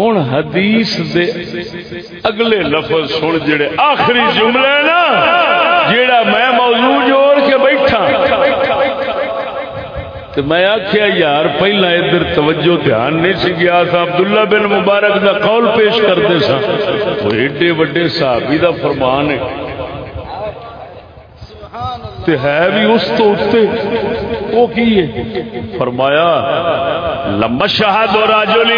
ہوں حدیث دے اگلے لفظ سن جڑے آخری جملے نا، جیڑا میں موضوع جوڑ کے بیٹھا۔ تو میں آخیا یار، پہلا ادھر توجہ دھیان نہیں سی گیا۔ تھا عبداللہ بن مبارک دا قول پیش کرتے سا۔ وہ ایڈے وڈے صحابی دا فرمان ہے۔ تے ہے بھی اس تو اتے وہ کی ہے؟ فرمایا لما رجل راجل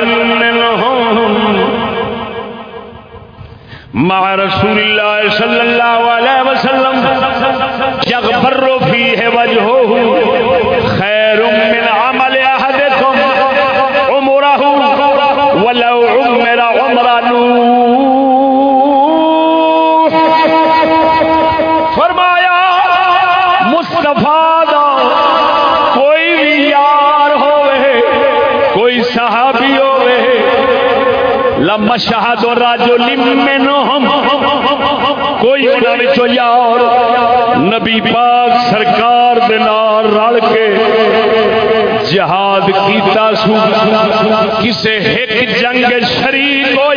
مع رسول اللہ صلی اللہ علیہ وسلم یغبر فیہ وجہہ۔ لما شہد اور منہم کوئی انہوں نے چو یار نبی پاک سرکار دے نال رل کے جہاد کیتا سو، کسے ایک جنگ شریک ہو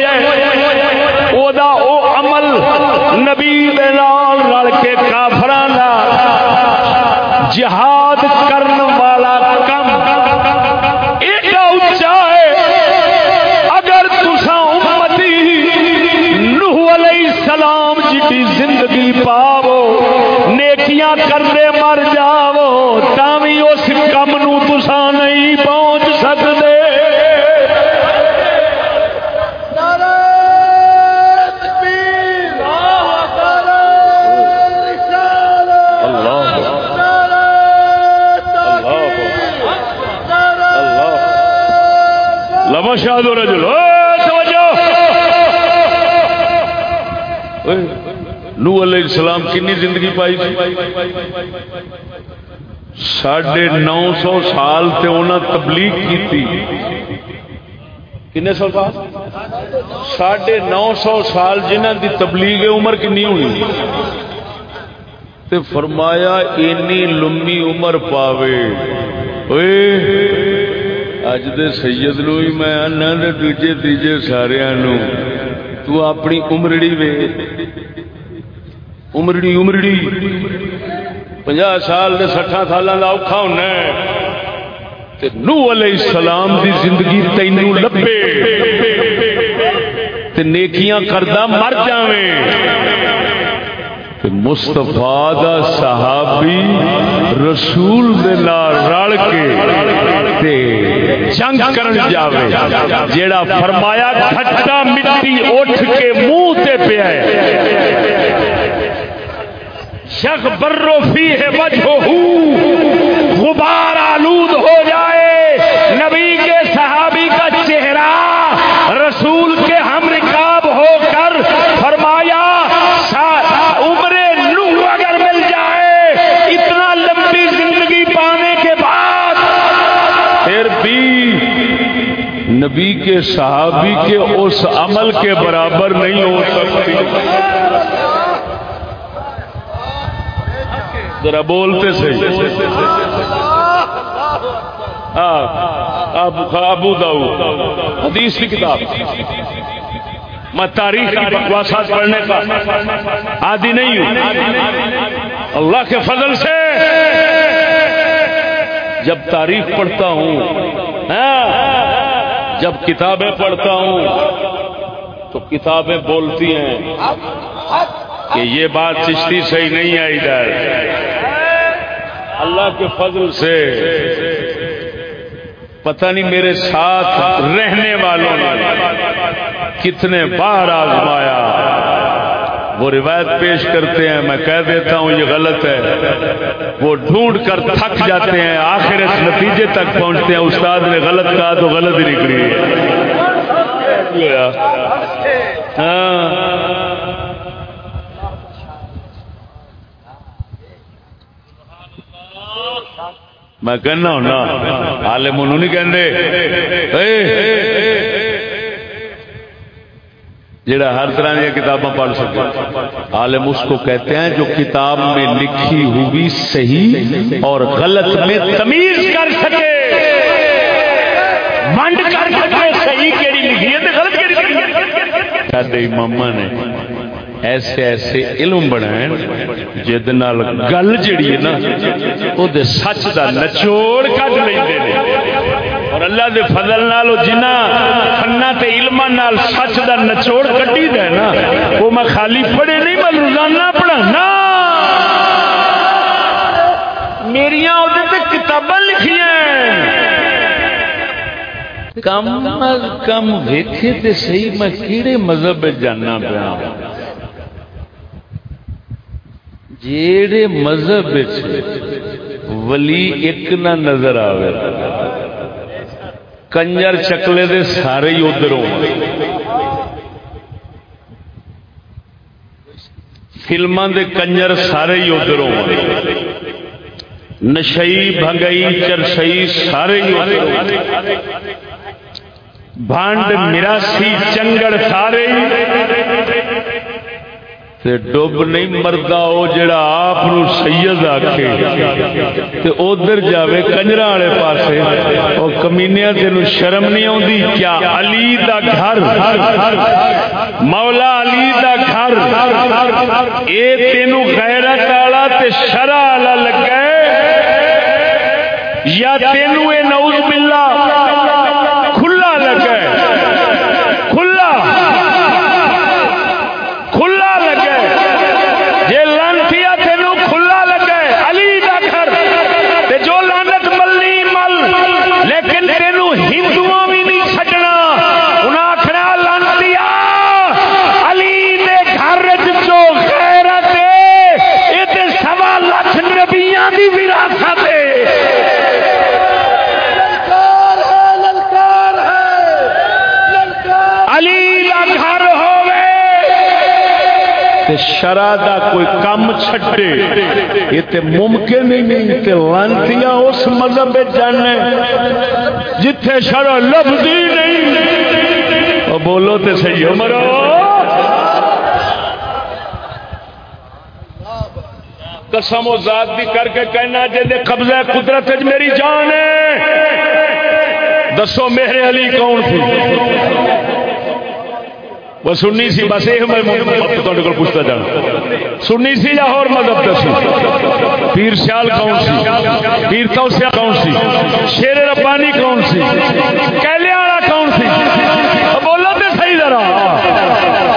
او دا او عمل نبی دے نال رل کے کافراں دا جہاد علیہ السلام کنی زندگی پائی تھی؟ ساڑھے نو سو سال تے انہاں تبلیغ کی تھی کنے سال بعد؟ ساڑھے نو سو سال جنہ دی تبلیغ عمر کنی ہوئی تے فرمایا اینی لمی عمر پاوے۔ اوئے، اج دے سید نو ہی میں آنا دے دوجے تیجے سارے نو تو اپنی عمرڑی وے عمرڑی عمرڑی پنجا سال دے سٹھا سالاں دا اوکھا ہونا نو علیہ السلام دی زندگی تینوں لبے تے نیکیاں کردہ مر جاویں مستفا دا صحابی رسول دے نال رل کے تے جنگ کرن جاوے جیڑا فرمایا کھٹا مٹی اٹھ کے منہ تے پیا ہے شخ برو فی ہے وجہ غبار آلود ہو جائے۔ نبی کے صحابی کا چہرہ رسول کے ہم رکاب ہو کر فرمایا عمر نوح اگر مل جائے، اتنا لمبی زندگی پانے کے بعد، پھر بھی نبی کے صحابی کے اس عمل کے برابر نہیں ہو سکتی۔ ذرا بولتے سے ابو داؤ حدیث کی کتاب۔ میں تاریخ کی بکواسات پڑھنے کا عادی نہیں ہوں۔ اللہ کے فضل سے۔ جب تاریخ پڑھتا ہوں ہاں، جب کتابیں پڑھتا ہوں، تو کتابیں بولتی ہیں کہ یہ بات چشتی صحیح نہیں ہے ادھر۔ اللہ کے فضل سے پتہ نہیں میرے ساتھ رہنے والوں نے کتنے بار آزمایا۔ وہ روایت پیش کرتے ہیں، میں کہہ دیتا ہوں، یہ غلط ہے۔ وہ ڈھونڈ کر تھک جاتے ہیں، آخر اس نتیجے تک پہنچتے ہیں۔ استاد نے غلط کہا تو غلط ہی نکلی۔ ہاں۔ میں کہنا ہونا ہالے منو نہیں کہ جڑا ہر طرح کی کتابیں پڑھ سکے۔ عالم اس کو کہتے ہیں جو کتاب میں لکھی ہوئی صحیح اور غلط میں تمیز کر سکے۔ منڈ کر سکے صحیح کیڑی لکھی ہے غلط سڈے امام نے ایسے ایسے علم بنائے جہد گل جڑی ہے نا وہ سچ کا نچوڑ کٹ لیں اور اللہ دے فضل نال جنہ فنا تے علم نال سچ دا نچوڑ کٹی دے نا وہ میں خالی پڑھے نہیں میں روزانہ پڑھانا میریاں وہ کتاباں لکھیاں کم از کم ویکھے تے صحیح، میں کیڑے مذہب جاننا پیا۔ جیڑے مذہب ولی ایک نہ نظر آوے، کنجر چکلے دے سارے ہی ادھر ہو دے کنجر سارے ہی ادھر نشئی، بھنگئی، چرشئی سارے ہی ادھر بھانڈ مراسی چنگڑ سارے۔ تے ڈب نہیں مردا وہ جڑا آپ سید آکھے۔ تے ادھر جاوے کنجرا والے پاسے۔ اور کمینیا تین شرم نہیں آتی کیا علی دا گھر؟ مولا علی دا گھر۔ اے تینو غیرت والا تے شرع والا لگا یا تینو اے نعوذ باللہ کھلا لگا کھلا کھلا لگا جے لانتیا تینو کھلا لگا علی دا گھر تے جو لانت ملنی مل لیکن تینو ہندوؤں بھی نہیں چھڈنا انہاں آکھنا لانتیا علی دے گھر وچ جو غیرت ہے اے تے سوا لاکھ نبیاں دی وراثت ہے للکار ہے للکار ہے للکار علی دا گھر ہووے تے شرع دا کوئی کم چھٹے۔ یہ تے ممکن ہی نہیں تے لانتیاں اس مذہب وچ جانے جتھے شرع لفظی نہیں۔ او بولو تے صحیح مرو۔ قسم و ذات دی کر کے کہنا جے دے قبضہ قدرت میری جان ہے۔ دسو میرے علی کون تھی؟ وہ سننی سی، بس یہ میں کو پوچھتا جانا۔ سننی سی یا اور مذہب دسی؟ پیر سیال کون سی؟ پیر توسیا کون سی؟ شیر ربانی کون سی؟ کیلے والا کون سی بولو تے صحیح ذرا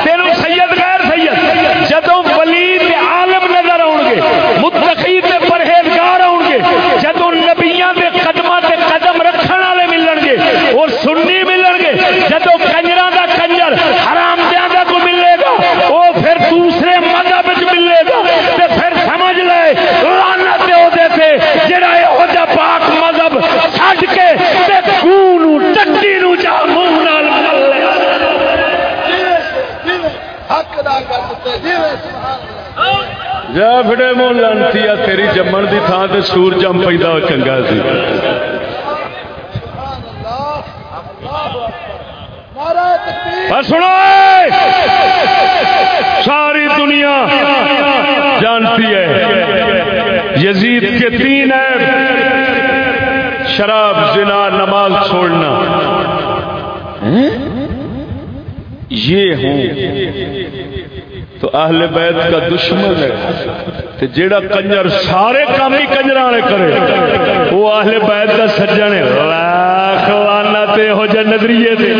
تینوں سید غیر سید جدوں ولی تے عالم نظر آؤ گے متقی تے پرہیزگار آؤ گے جدوں نبیاں دے قدماں تے قدم رکھن والے ملن گے اور سنی ملن گے جدوں کنجراں دا کنجر حرام دیاں دا کو ملے گا وہ پھر دوسرے مذہب وچ ملے گا تے پھر سمجھ لے لعنت او دے تے جڑا اے جا پاک مذہب چھڈ کے تے خون نو ٹٹی نو جا منہ نال مل لے جیوے جیوے حق ادا کر دیتے جیوے سبحان اللہ مو لانتی تیری جمن دی تھان تے سور جم پہ چنگا سی سبحان اللہ اللہ اکبر نعرہ تکبیر اور سنو اے! ساری دنیا جانتی ہے یزید کے تین ہے شراب زنا نماز چھوڑنا یہ ہوں تو اہل بیت کا دشمن ہے۔ تے جیڑا کنجر سارے کام ہی کنجر والے کرے، وہ اہل بیت کا سجن ہے۔ لاکھ لعنت ہو جا نظریے تے۔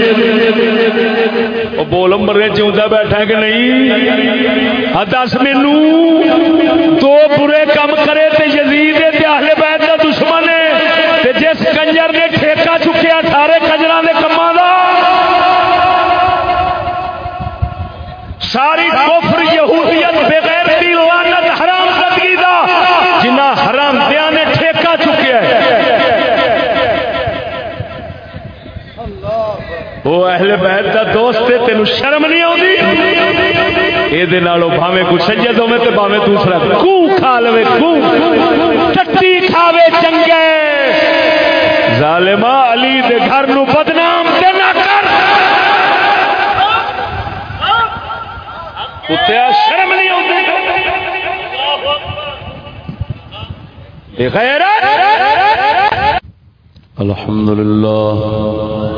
وہ بول مرے چوندا بیٹھا کہ نہیں؟ ہاں دس مینو دو برے کام کرے تے یزید تے اہل بیت کا دشمن ہے۔ تے جس کنجر نے ٹھیکہ چکیا، سارے کنجراں دے کماں دا ساری کفر یہودیت بغیر دی لعنت حرام زدگی دا جنہ حرام دیا نے ٹھیکہ چکیا ہے وہ اہل بیت دا دوست ہے تینوں شرم نہیں آتی یہ بھاوے کوئی سید ہوے تے بھاوے دوسرا کو کھا لے کو ٹٹی کھاوے چنگے۔ ظالما علی دے گھر نو بدنام تے نہ کر۔ کتیا شرم نہیں آتی الحمد للہ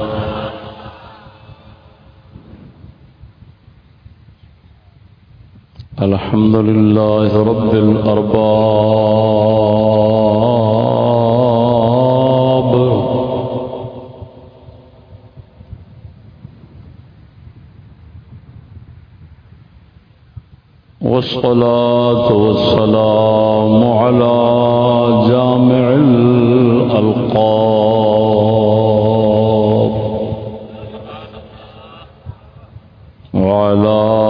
الحمد لله رب الأرباب. والصلاة والسلام على جامع الألقاب. وعلى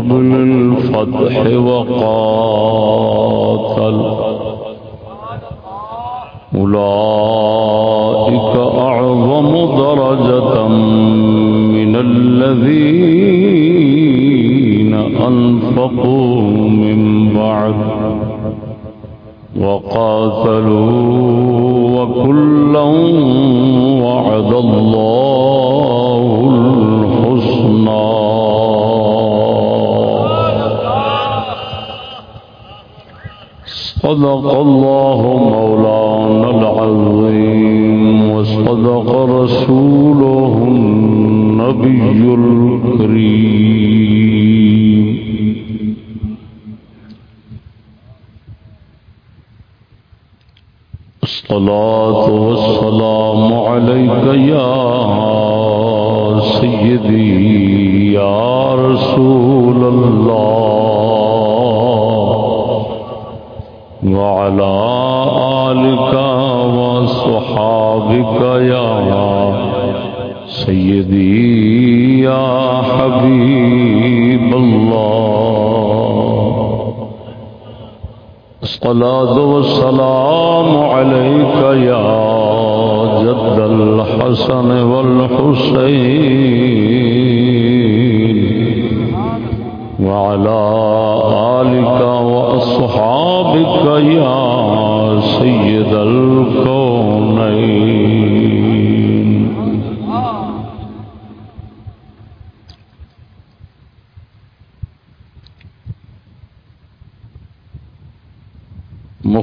قبل الفتح وقاتل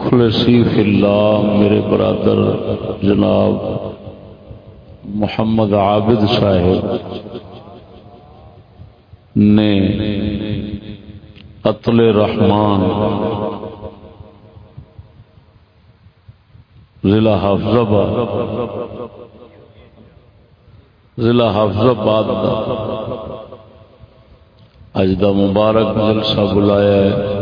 مخلصی فی اللہ میرے برادر جناب محمد عابد صاحب نے اتل رحمان ضلع حافظ ضلع حافظ آباد اج دا مبارک جلسہ بلایا ہے۔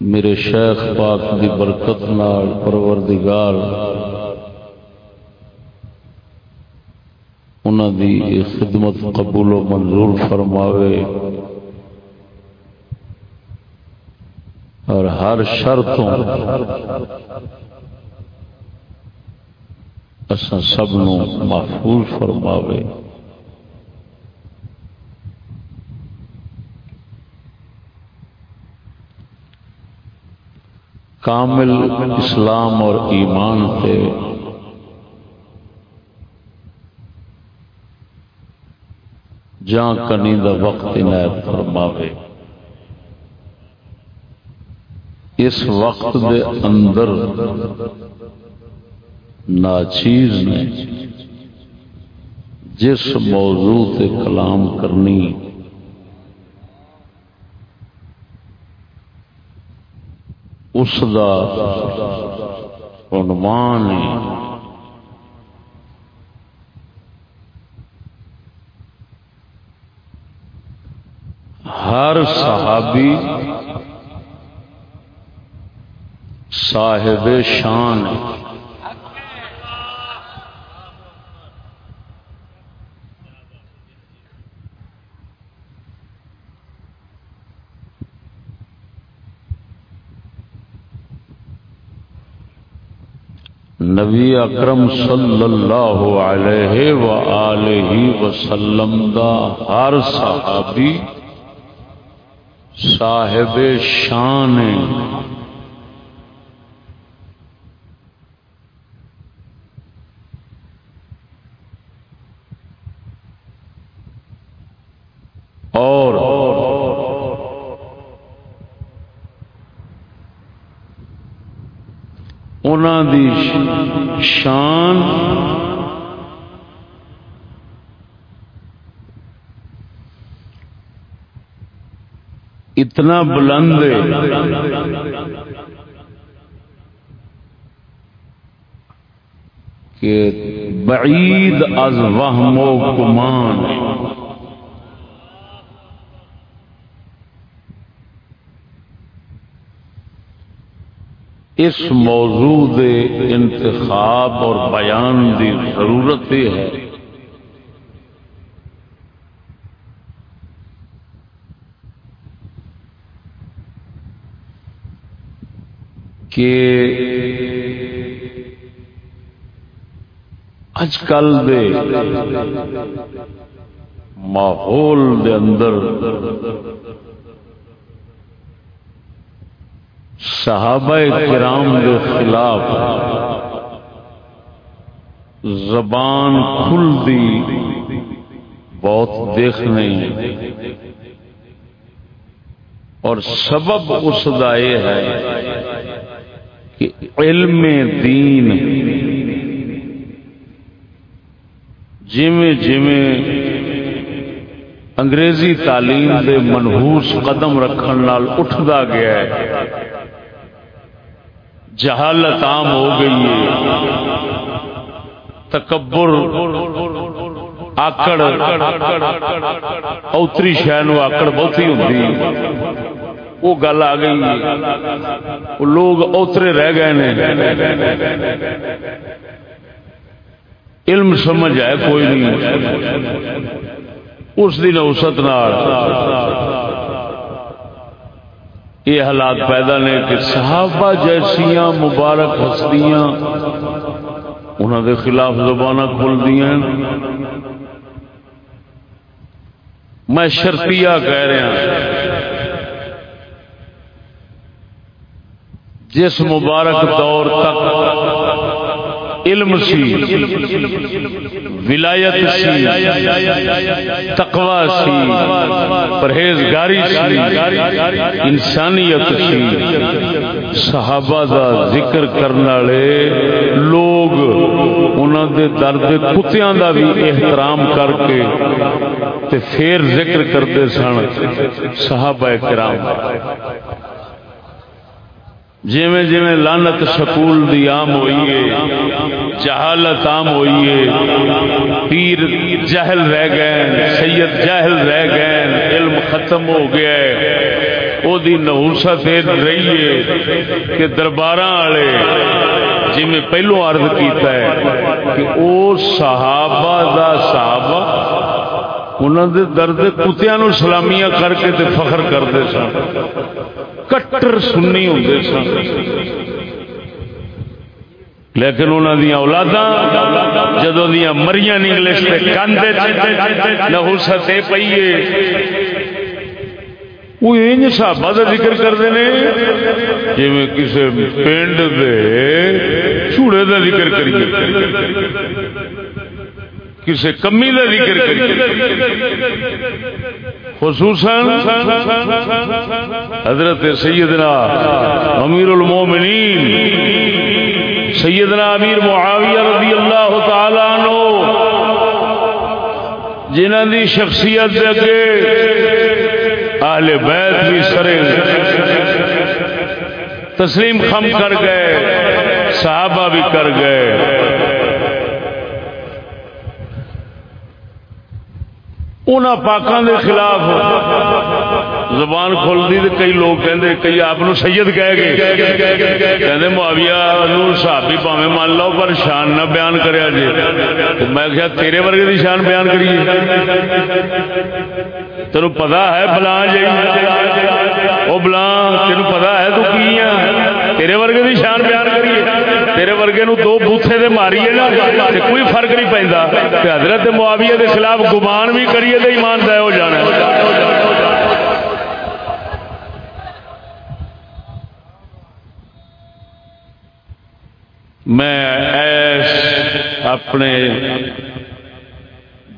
میرے شیخ پاک دی برکت نال، پروردگار۔ انہوں دی خدمت قبول و منظور فرماوے۔ اور ہر شرطوں اساں سب نو محفوظ فرماوے۔ کامل اسلام اور ایمان سے جان کنی دا وقت عنایت فرماوے۔ اس وقت دے اندر ناچیز نے جس موضوع تے کلام کرنی اس دا عنوان ہر صحابی صاحب شان ہے۔ نبی اکرم صلی اللہ علیہ وآلہ وسلم دا ہر صحابی صاحب شان ہے اور انہوں دی شان۔ اتنا بلند ہے۔ کہ بعید از وہم و گمان۔ اس موضوع دے انتخاب اور بیان دی ضرورت یہ ہے۔ کہ اج کل دے ماحول دے اندر صحابہ کرام کے خلاف زبان کھل دی بہت دیکھنے۔ اور سبب اس کا یہ ہے کہ علم دین جویں جویں انگریزی تعلیم دے منہوس قدم رکھن نال اٹھدا گیا ہے۔ جہالت عام ہو گئی ہے۔ تکبر، آکڑ، اوتری شہ نو آکڑ بہت ہی ہوتی وہ گل آ گئی وہ لوگ اوترے رہ گئے نے۔ علم سمجھ ہے کوئی نہیں۔ اس دن اوسط یہ حالات پیدا نے کہ صحابہ جیسیاں مبارک ہستیاں انہوں دے خلاف زبان کھل دیا میں شرطیہ کہہ رہا جس مبارک دور تک علم سی ولایت سی تقوا سی پرہیزگاری سی انسانیت سی صحابہ دا ذکر کرنے والے لوگ انہوں دے درد کتیاں دا بھی احترام کر کے تے پھر ذکر کرتے سن صحابہ کرام۔ جیویں جیویں لانت سکول دی عام ہوئی ہے، جہالت عام ہوئی ہے۔ پیر جہل رہ گئے سید جہل رہ گئے علم ختم ہو گیا ہے۔ وہ دی نحوست رہی ہے کہ درباراں والے جی میں پہلو عرض کیتا ہے کہ او صحابہ دا صحابہ انہوں دے درد کتیاں نو سلامیاں کر کے تے فخر کرتے سن۔ کٹر سنی ہوں سن۔ لیکن انہوں دیا اولادا جدو دیا مریاں انگلش پہ کاندے لہو ستے پئیے وہ انج صحابہ کا ذکر کرتے ہیں جی میں کسی پنڈ دے چوڑے کا ذکر کریے۔ کسی کمی کا ذکر خصوصاً حضرت سیدنا امیر المومنین سیدنا امیر معاویہ رضی اللہ تعالی عنہ جنہ دی شخصیت دے اگے اہل بیت بھی سرے۔ تسلیم خم کر گئے، صحابہ بھی کر گئے۔ ان پاکوں کے خلاف زبان کھل دی کئی لوگ کہندے، کئی آپ سید کہہ گئے۔ کہندے، معاویہ نو صحابی پاویں مان لو، پر شان نہ بیان کریا جی میں کہا تیرے ورگے دی شان بیان کریے۔ تینو پتا ہے بلا جی او بلا تینو پتا ہے تو کی ہے تیرے ورگے دی شان بیان کریے۔ تیرے ورگے نو دو بوتھے دے ماریے نا، تے کوئی فرق نہیں پیندا تے حضرت معاویہ دے خلاف گمان بھی کریے تے ایمان ضائع ہو جانا ہے۔ میں ایس اپنے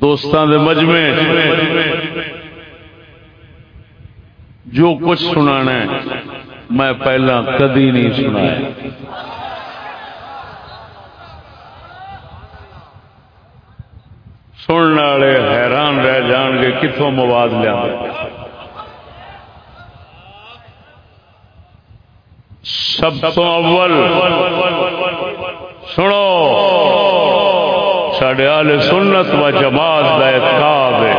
دوستان دے مجمع جو کچھ سنانا ہے، میں پہلا کدی نہیں سنایا۔ سننے والے حیران رہ جان گے کتوں مواد لیا سب تو اول، سنو سڈے آل سنت و جماعت کا اعتقاد ہے،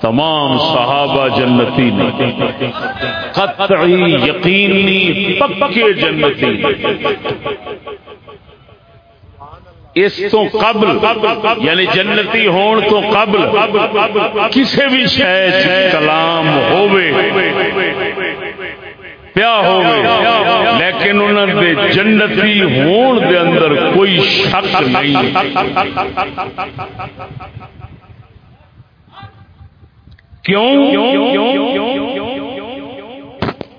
تمام صحابہ جنتی نے۔ قطعی یقینی پکے جنتی۔ اس تو قبل یعنی جنتی ہون تو قبل کسی بھی شہر کلام ہووے، پیا ہووے، لیکن انہوں دے جنتی ہون دے اندر کوئی شک نہیں کیوں؟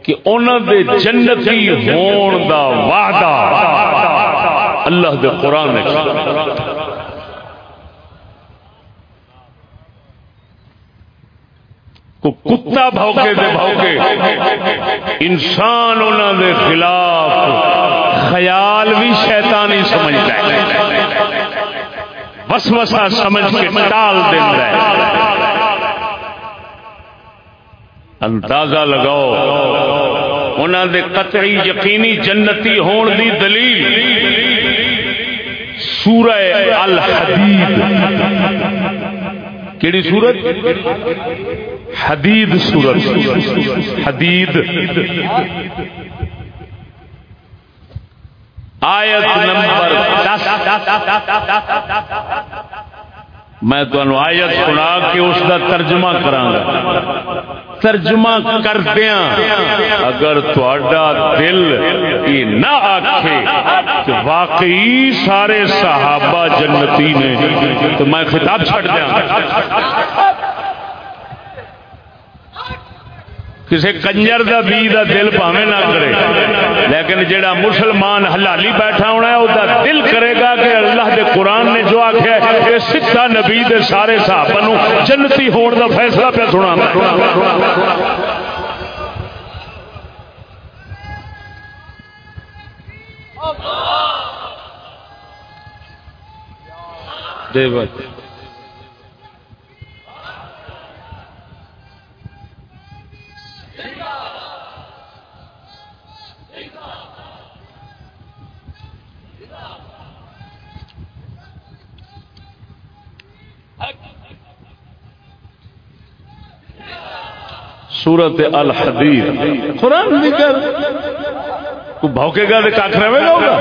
کہ انہوں دے جنتی ہون دا وعدہ اللہ دے قرآن نے کو کتا بھوکے دے بھوکے انسان انہوں دے خلاف خیال بھی شیطانی سمجھتا ہے۔ بس وسوسہ سمجھ کے ٹال دیتا ہے۔ اندازہ لگاؤ انہوں دے قطعی یقینی جنتی ہون دی دلیل۔ سورہ الحدید. کیڑی سورت حدید سورت حدید. آیت نمبر میں تمہیں آیت سنا کے اس کا ترجمہ کرا ترجمہ کردیا اگر تھوڑا دل یہ نہ آکھے کہ واقعی سارے صحابہ جنتی نے تو میں خطاب چھٹ دیا کسی کنجر دا بی دا دل پاوے نہ کرے۔ لیکن جڑا مسلمان حلالی بیٹھا ہونا ہے وہ دل کرے گا کہ اللہ دے قرآن نے جو آخیا یہ سکھا نبی دے سارے صحابہ جنتی ہون دا فیصلہ پہ سنا دے سورت الحدید. قرآن ذکر تو بھوکے گا تو کاک رہے گا ہوگا؟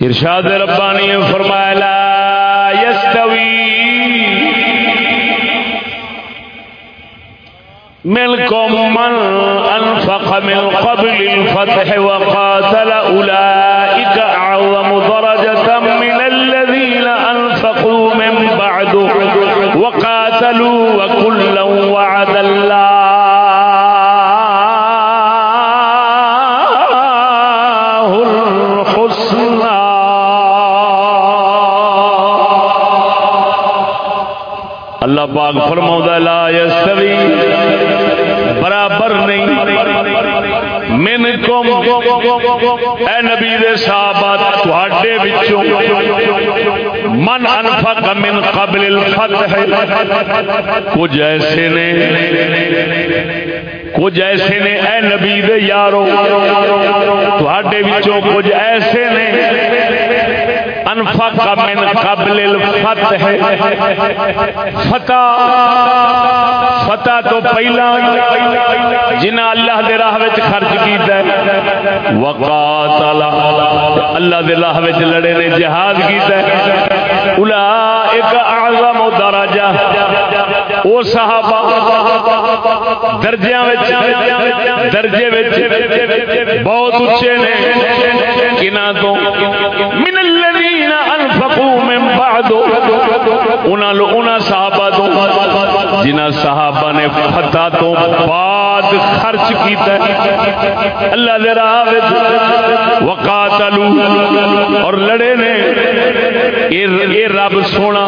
ارشاد ربانی فرمایا، لا یستوی. منكم من أنفق من قبل الفتح وقاتل أولئك وقاتلوا وكلا وعد الله الحسنى. اللہ پاک فرماؤں لا یستوی، برابر نہیں۔ من کم، اے نبی دے صحابہ تواڈے وچوں من انفق من قبل الفتح. کچھ ایسے نے، کچھ ایسے نے، اے نبی دے یارو، تواڈے وچوں کچھ ایسے نے۔ انفق من قبل الفتح. فتح فتح تو پہلا جنہ اللہ دے راہ وچ خرچ کیتا ہے۔ وقاتل، اللہ دے راہ وچ لڑے نے جہاد کیتا ہے۔ اولئک اعظم درجہ۔ او صحابہ درجیاں وچ درجے وچ بہت اونچے نے۔ کنا تو؟ من الذین انفقوا من انہاں لو انہاں صحابہ تو جنہاں صحابہ نے فتح تو بعد خرچ کیتا ہے۔ اللہ دے راہ وچ وقاتلوا اور لڑے نے اے رب سونا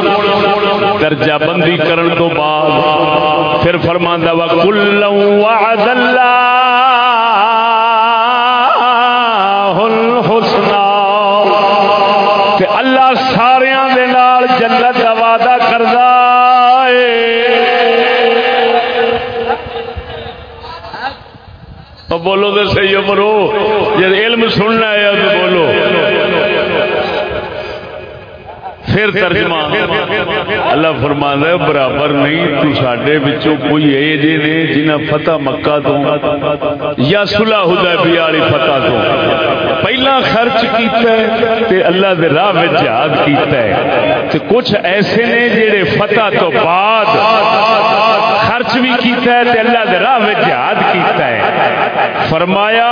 درجہ بندی کرن تو بعد پھر فرماندا وا کل وعد اللہ۔ اے بولو تو صحیح ہو برو جب جی علم سننا ہے تو بولو۔ پھر ترجمہ۔ اللہ فرمانا ہے، برابر نہیں، تو ساڈے وچوں کوئی اے جے جی نے جنہ فتح مکہ تو یا صلح حدیبیہ والی فتح تو۔ پہلا خرچ کیتا ہے تے اللہ دے راہ وچ جہاد کیتا ہے۔ تے کچھ ایسے نے جڑے فتح تو بعد خرچ بھی کیتا ہے تے اللہ دے راہ وچ جہاد کیتا ہے۔ فرمایا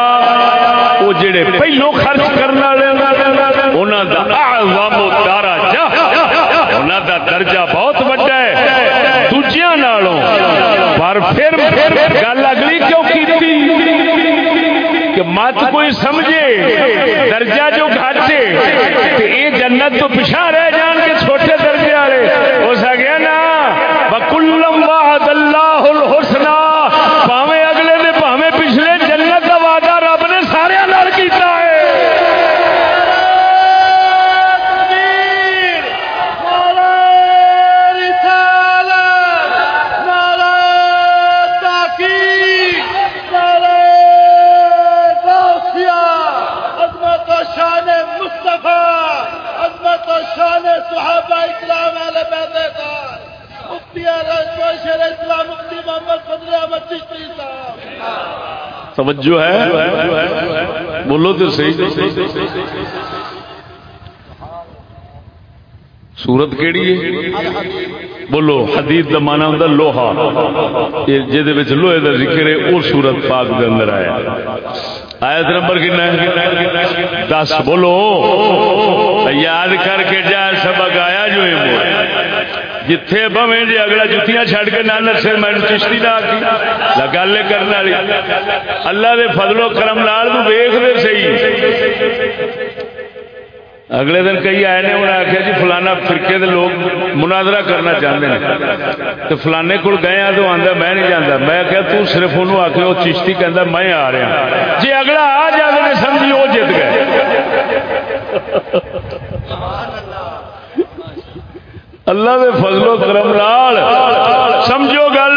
وہ جڑے پہلو خرچ کرنے والے انہاں دا اعظم درجہ انہاں دا درجہ بہت بڑا ہے۔ دوجیاں نالوں، پر پھر پھر گل اگلی کیوں کیتی؟ کہ مت کوئی سمجھے، درجہ جو گھاٹے، تے اے جنت تو پیچھا رہ جان۔ توجہ ہے؟ بولو تو صحیح جی۔ سورت کیڑی ہے؟ بولو، حدیث دا مانا ہوں لوہا۔ یہ جہدے وچ لوہے دا ذکر ہے وہ سورت پاک دے اندر آیا۔ آیت نمبر کتنا ہے؟ دس، بولو۔ یاد کر کے جا سبق آیا جو ہے جتھے بویں جی اگلا جتیاں چھڑ کے نہ نسے میں چشتی نہ آکی گل کرنے والی۔ اللہ دے فضل و کرم نال تو ویخ دے صحیح۔ اگلے دن کئی آئے نے انہیں آخیا جی فلانا فرقے دے لوگ مناظرہ کرنا چاہتے ہیں تو فلانے کو گئے ہیں تو آتا میں نہیں جانا میں کہ تو صرف انہوں آ کے وہ چشتی کہہ میں آ رہا۔ جی اگلا آ جائے سمجھی وہ جیت گئے۔ اللہ دے فضل و کرم لال سمجھو گل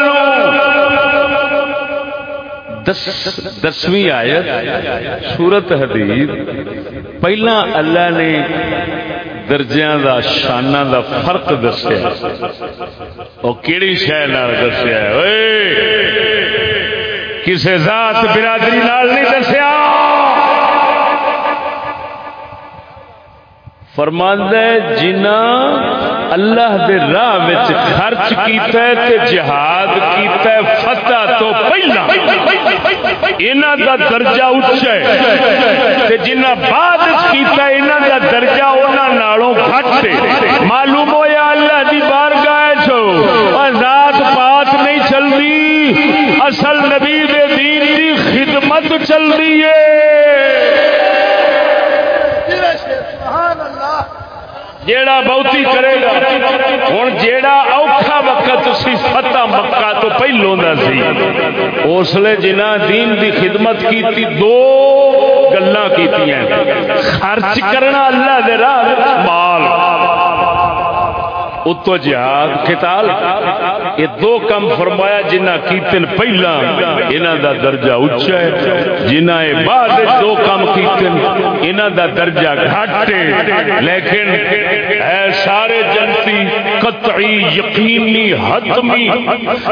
دسویں آیت، سورت حدیث پہلا اللہ نے درجیاں دا شانہ دا فرق دسیا۔ وہ کیڑی شہ دسیا؟ کسی ذات برادری نال نہیں دسیا۔ فرماند جنا اللہ دے راہ وچ خرچ کیتا ہے تے جہاد کیتا ہے، فتح تو پہلا۔ انہاں دا درجہ اونچا ہے۔ تے جنہ بعد کیتا ہے، انہاں دا درجہ انہاں نالوں گھٹ ہے۔ معلوم ہویا اللہ دی بارگاہ چھو اور ذات پات نہیں چلدی، اصل نبی دے دین دی خدمت چل رہی ہے۔ جیڑا بہتی کرے گا ہوں جیڑا اوکھا وقت سی فتح مکہ تو پہلو دا سی۔ اس لیے جنہ دین دی خدمت کیتی دو گلاں کیتیاں۔ خرچ کرنا اللہ دے راہ، مال۔ اتو جہاد قتال۔ یہ دو کم فرمایا جنہ کیتن پہلا انہ دا درجہ اچھا ہے۔ جنہ اے بعد دو کم کیتن انہ دا درجہ گھٹ ہے۔ لیکن اے سارے جنتی قطعی یقینی حتمی،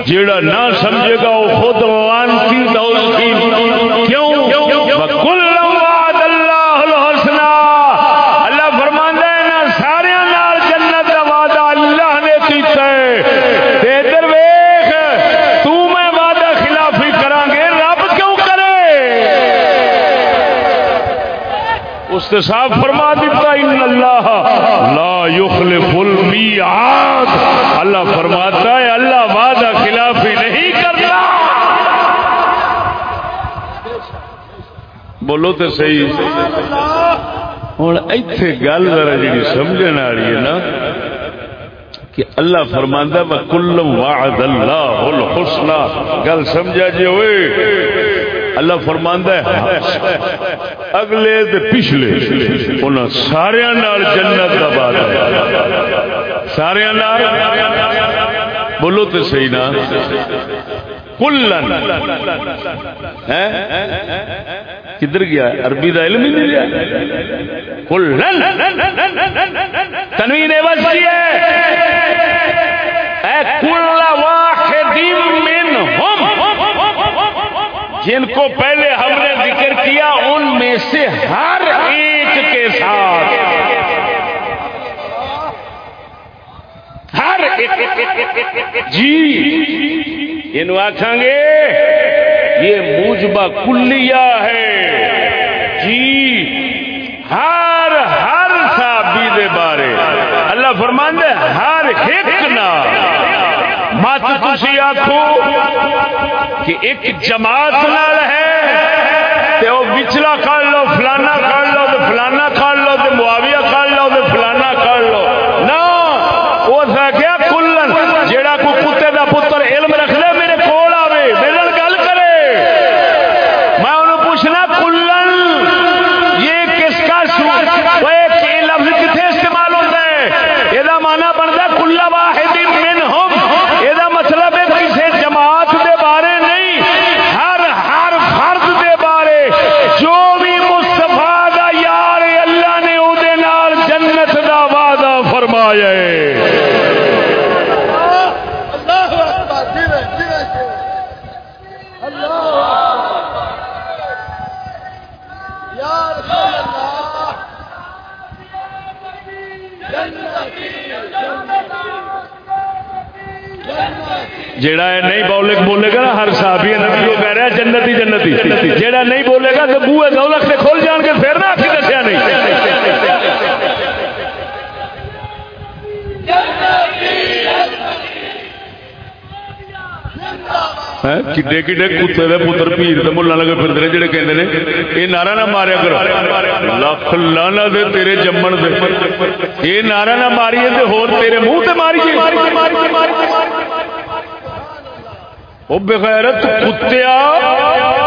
جیڑا نہ سمجھے گا، وہ خود وانتی دوستی کیوں وکل وعد اللہ الحسنہ اللہ فرماندا ہے نا سارے نال جنت دا وعدہ اللہ نے کیتا ہے تے ادھر ویکھ تو میں وعدہ خلافی کران گے رب کیوں کرے اس نے صاف فرما دیتا ان اللہ لا یخلف المیعاد. اللہ فرماتا ہے، اللہ وعدہ خلافی نہیں کرتا۔ بولو تو صحیح۔ ہوں، ایتھے گل ذرا جی سمجھنے والی ہے نا، کہ اللہ فرماندا و کلم وعد اللہ الحسنى. گل سمجھا جی ہوئے۔ اللہ فرماندا ہے، اگلے تے پچھلے، انہاں سارے نال جنت دا وعدہ ہے۔ سارے نال؟ بولو تے صحیح نا۔ کلن۔ کدھر گیا؟ عربی دا علم ہی نہیں لیا کلن۔ تنوین عوض کی ہے۔ اے کل واحد منہم۔ جن کو پہلے ہم نے ذکر کیا، ان میں سے ہر ایک کے ساتھ۔ ہر ایک۔ جی۔ ان آخان گے، یہ موجبہ کلیا ہے۔ جی۔ ہر ہر صحابی دے بارے۔ اللہ فرمان ہر ایک نا مت تھی آخو کہ ایک جماعت نال ہے تے وہ وچلا کر لو، فلانا کر لو تے فلانا کر لو تے معاویہ کر لو تے فلانا کر لو نہ وہ کیا کلن جیڑا کو کتے دا پتر علم رکھ لے میرے کول آوے میرے نال گل کرے میں انہوں پوچھنا کلن یہ کس کا سو وہ ایک لفظ کتنے استعمال ہوتا ہے یہ مانا بنتا کلا واحد منہم یہ مطلب ہے کسی جماعت دے بارے نہیں ہر ہر فرد دے بارے جو بھی مصطفیٰ دا یار ہے، اللہ نے او دے نال جنت دا وعدہ فرمایا ہے اللہ اکبر جیوے جیوے جیوے اللہ یا رسول اللہ جنتی جنتی جیڑا ہے نہیں بولے بولے گا نا، ہر صحابی نبی وہ کہہ رہا ہے، جنتی جنتی۔ جیڑا نہیں بولے گا تو بوئے دولت سے کھول جان کے پھر نہ آخی دسیا نہیں۔ ہاں، کڈے کڈے کتے دے پتر، پیر تے ملا لگے پھر دے جڑے کہندے نے، اے نعرہ نہ ماریا کرو۔ لکھ لانا دے تیرے جمن دے۔ اے نعرہ نہ ماریے تے ہور تیرے منہ تے ماری ماری ماریے۔ او بغیرت کتیا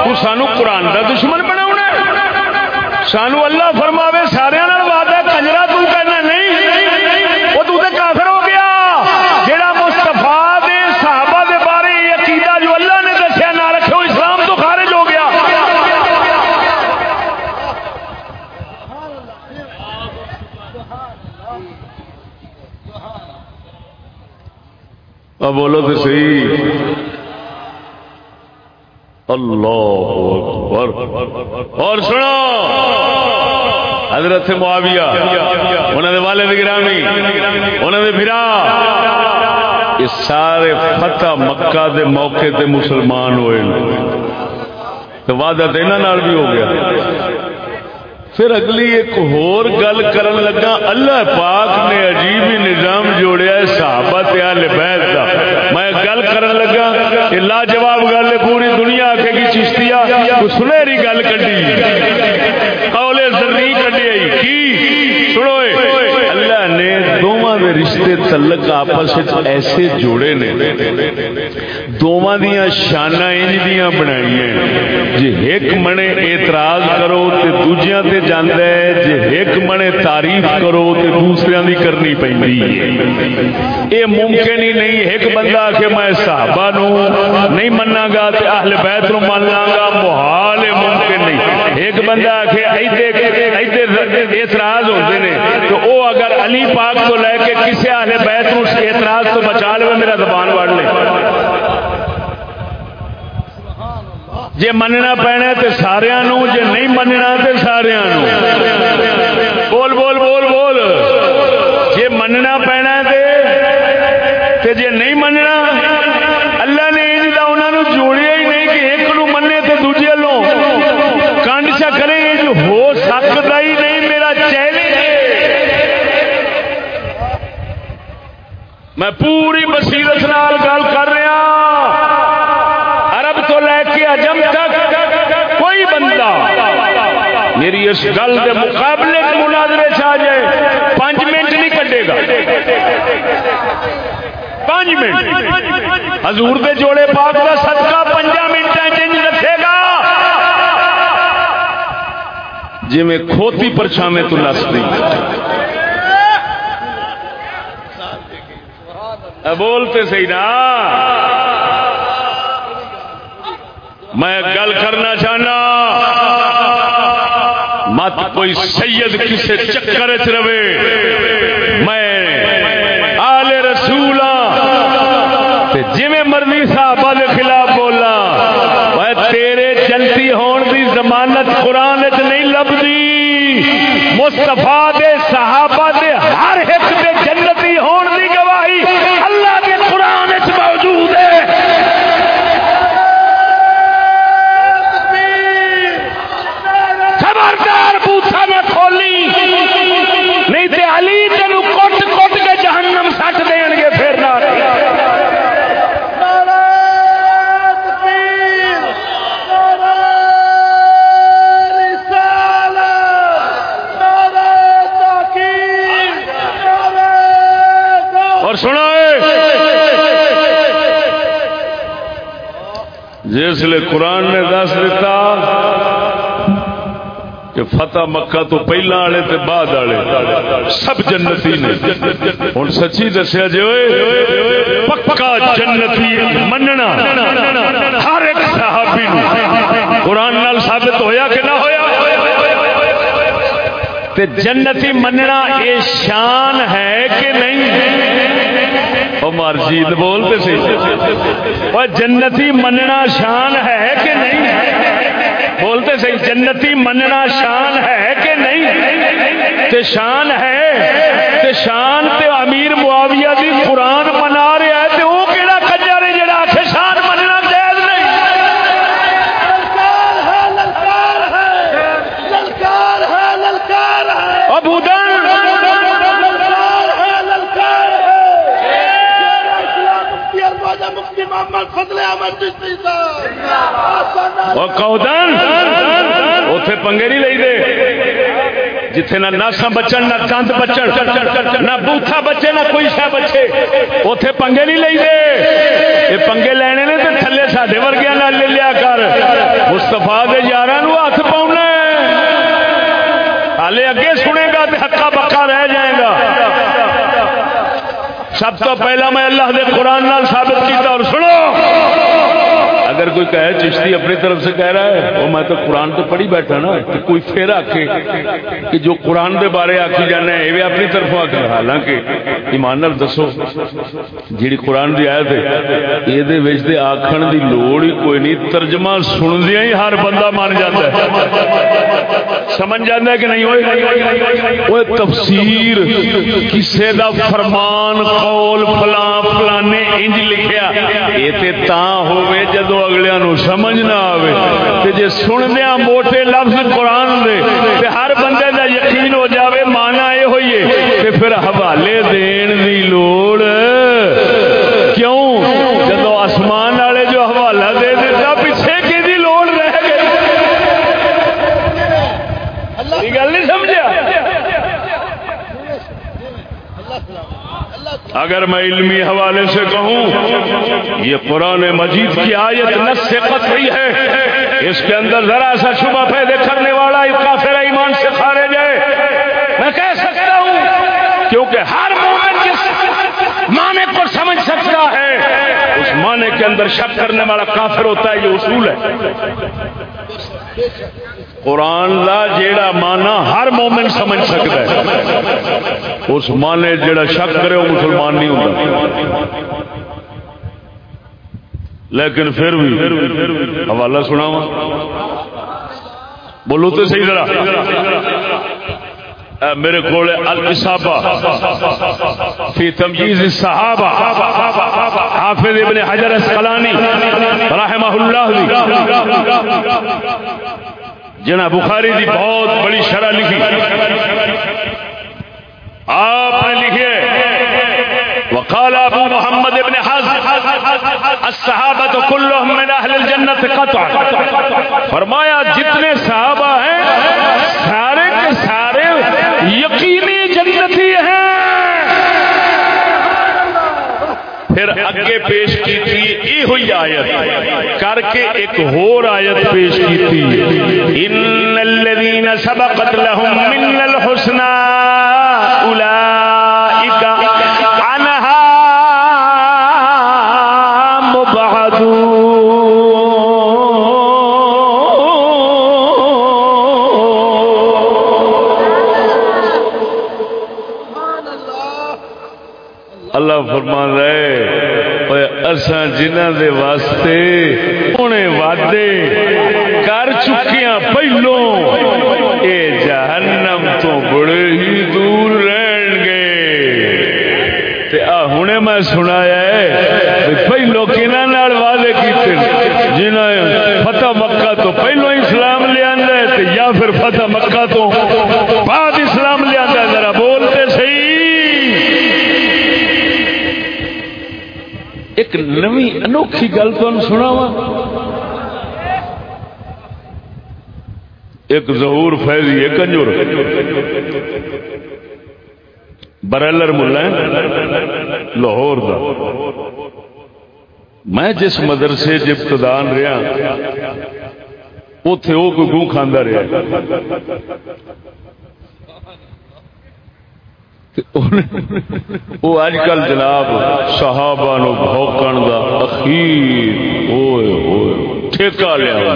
تو سانو قرآن دا دشمن بناونا ہے۔ سانو اللہ فرماوے، سارے وعدہ کنجرا تو کہنا نہیں۔ وہ تو تے کافر ہو گیا۔ جیڑا دے صحابہ دے بارے عقیدہ جو اللہ نے دسیا، نہ رکھو اسلام تو خارج ہو گیا۔ بولو تو صحیح۔ اللہ اکبر۔ اور سنو، حضرت معاویہ انہوں نے والد گرامی انہوں نے پھرا یہ سارے فتح مکہ دے موقع تے مسلمان ہوئے تو وعدہ تو انہوں بھی ہو گیا۔ پھر اگلی ایک ہور گل کرن لگا اللہ پاک نے عجیب ہی نظام جوڑیا ہے صحابہ تے اہل بیت دا۔ لگا کہ لاجواب گل پوری دنیا کے کی چشتیا سنہری گل کٹی قول زرنی کڈی آئی۔ کی؟ سنو اللہ نے دونوں دے رشتے تعلق آپس ایسے جوڑے نے۔ دونوں دیا شانہ انج دیا بنائی جی ایک منے اعتراض کرو تے دوجیاں تے جاندہ ہے جی ایک منے تعریف کرو تے دوسریاں دی کرنی پہنی اے ممکن ہی نہیں، ایک بندہ کہ میں صحابہ نو نہیں مننا گا تے اہل بیت نو من گا محال ممکن ایک بندہ کہ ایدے اعتراض ہوتے نے۔ تو او اگر علی پاک کو لے کے کسی اہل بیت نو اعتراض تو بچا لے میرا زبان وڑ لے۔ جے مننا پینا تے سارا جے نہیں مننا تے سارا بول بول بول بول۔ جے مننا پینا تے تے جے نہیں مننا میں پوری بصیرت نال گل کر رہا عرب تو لے کے اجم تک کوئی بندہ میری اس گل کے مقابلے کے مناظرے سے آ جائے، پانچ منٹ نہیں کٹے گا۔ پانچ منٹ۔ حضور دے جوڑے پاک کا صدقہ پنجا منٹ رکھے گا۔ جی میں کھوتی پرچھامے تو نس دی۔ بولتے صحیح نا۔ میں گل کرنا چاہنا۔ مت کوئی سید کسے چکر چ رہے۔ میں آل رسول جی مرضی صحابہ کے خلاف بولا میں تیرے چلتی ہون دی ضمانت قرآن چ نہیں لبدی مستفا دے صحابہ دے ہر ایک دے جنتی ہون دی گواہی اللہ کے قرآن چ موجود ہے خبردار بوتھا نہ کھولی نہیں تے علی تین کٹ کٹ کے جہنم سٹ دین گے پھر نہ اور سنو جس لیے قرآن نے دس دیتا کہ فتح مکہ تو پہلا والے تے بعد والے سب جنتی نے۔ ہوں سچی دسیا جی پکا جنتی مننا۔ ہر ایک صحابی نو۔ قرآن نال ثابت ہویا کہ نہ ہویا؟ تے جنتی مننا، اے شان ہے کہ نہیں؟ عمر جیت بولتے سی۔ اور جنتی مننا شان ہے کہ نہیں؟ بولتے سی جنتی مننا شان ہے کہ نہیں؟ تے شان ہے تے شان تے امیر معاویہ دی قرآن منا رہا ہے تے وہ کہڑا کجر ہے جڑا آخے شان مننا جائز نہیں؟ للکار ہے للکار ہے للکار ہے ابو دن محمد فضل احمد چشتی صاحب۔ اتے پنگے نہیں لئی دے جتھے نہ ناسا بچن نہ کند بچن نہ بوتھا بچے نہ کوئی شہ بچے اتے پنگے نہیں لئی دے یہ پنگے لینے نے تو تھلے ساڈے ورگیا نہ لے لیا کر مستفا دے یار ہاتھ پاؤنا ہالے اگے سنے گا تو ہکا بکا رہ جائے گا سب تو پہلا میں اللہ دے قرآن نال ثابت کیتا اور سنو اگر کوئی کہے چشتی اپنی طرف سے کہہ رہا ہے، وہ میں تو قرآن تو پڑھی بیٹھا نا کہ کوئی پھر آکے کہ جو قرآن دے بارے آکی جانا ہے یہ اپنی طرف آ آکے حالانکہ ایمان دسو، جیڑی قرآن دی آیت ہے یہ دے وچ دے آکھن دی لوڑ ہی کوئی نہیں، ترجمہ سندیاں ہی ہر بندہ مان جاتا ہے۔ سمجھ جاتا ہے کہ نہیں ہوئے؟ وہ تفسیر کسے دا فرمان قول فلاں فلانے انج لکھیا یہ تے تاں ہوے جدو اگلے نو سمجھ نہ آوے تے جے سندیا موٹے لفظ قرآن دے تے ہر بندے دا یقین ہو جاوے مانا یہ ہوئیے تے پھر حوالے دین دی لوڑ کیوں جدو آسمان والے جو حوالہ دے دیتا پیچھے کی دی لوڑ رہ گئی یہ گل نہیں سمجھا اللہ سلام اللہ اگر میں علمی حوالے سے کہوں، یہ قرآن مجید کی آیت نس سے قطعی ہے۔ اس کے اندر ذرا سا شبہ پیدا کرنے والا کافر ایمان سے خارج ہے۔ میں کہہ سکتا ہوں، کیونکہ ہر مومن جس معنی کو سمجھ سکتا ہے، اس معنی کے اندر شک کرنے والا کافر ہوتا ہے، یہ اصول ہے۔ قرآن دا جیڑا مانا ہر مومن سمجھ سکتا ہے۔ اس مانے جیڑا شک کرے وہ مسلمان نہیں ہوتا لیکن پھر بھی حوالہ سنا بولو تو صحیح ذرا۔ میرے کو فی تمجیز الصحابہ۔ حافظ ابن حجر اسقلانی رحمہ اللہ جنا بخاری دی بہت بڑی شرح لکھی۔ آپ نے لکھے وقال ابو محمد ابن حزم الصحابہ كلهم من اهل الجنت قطعا۔ فرمایا، جتنے صحابہ ہیں، سارے کے سارے یقینی جنت پھر اگے پیش کی تھی یہ ہوئی آیت، کر کے ایک اور آیت پیش کی تھی ان الذين سبقت لهم من الحسنى اولئك عنها اللہ فرمان رہے اساں جنہ دے واسطے ہونے وعدے کر چکیاں پہلو اے جہنم تو بڑے ہی دور رہن گے۔ تے آ ہنے میں سنایا ہے پہلو کنہ نال وعدے کیتے جنہ فتح مکہ تو پہلو اسلام لے آندا ہے تے یا پھر فتح مکہ تو ایک نوی انوکھی گل تو سنا وا ایک ظہور فیضی ہے کنجور برلر ملا لاہور دا۔ میں جس مدرسے ابتدان رہا اتے وہ کوئی گوں کھانا رہا وہ اج کل جناب صحابہ نو بھوکن دا اخیر، اوئے اوئے ٹھیکا لیا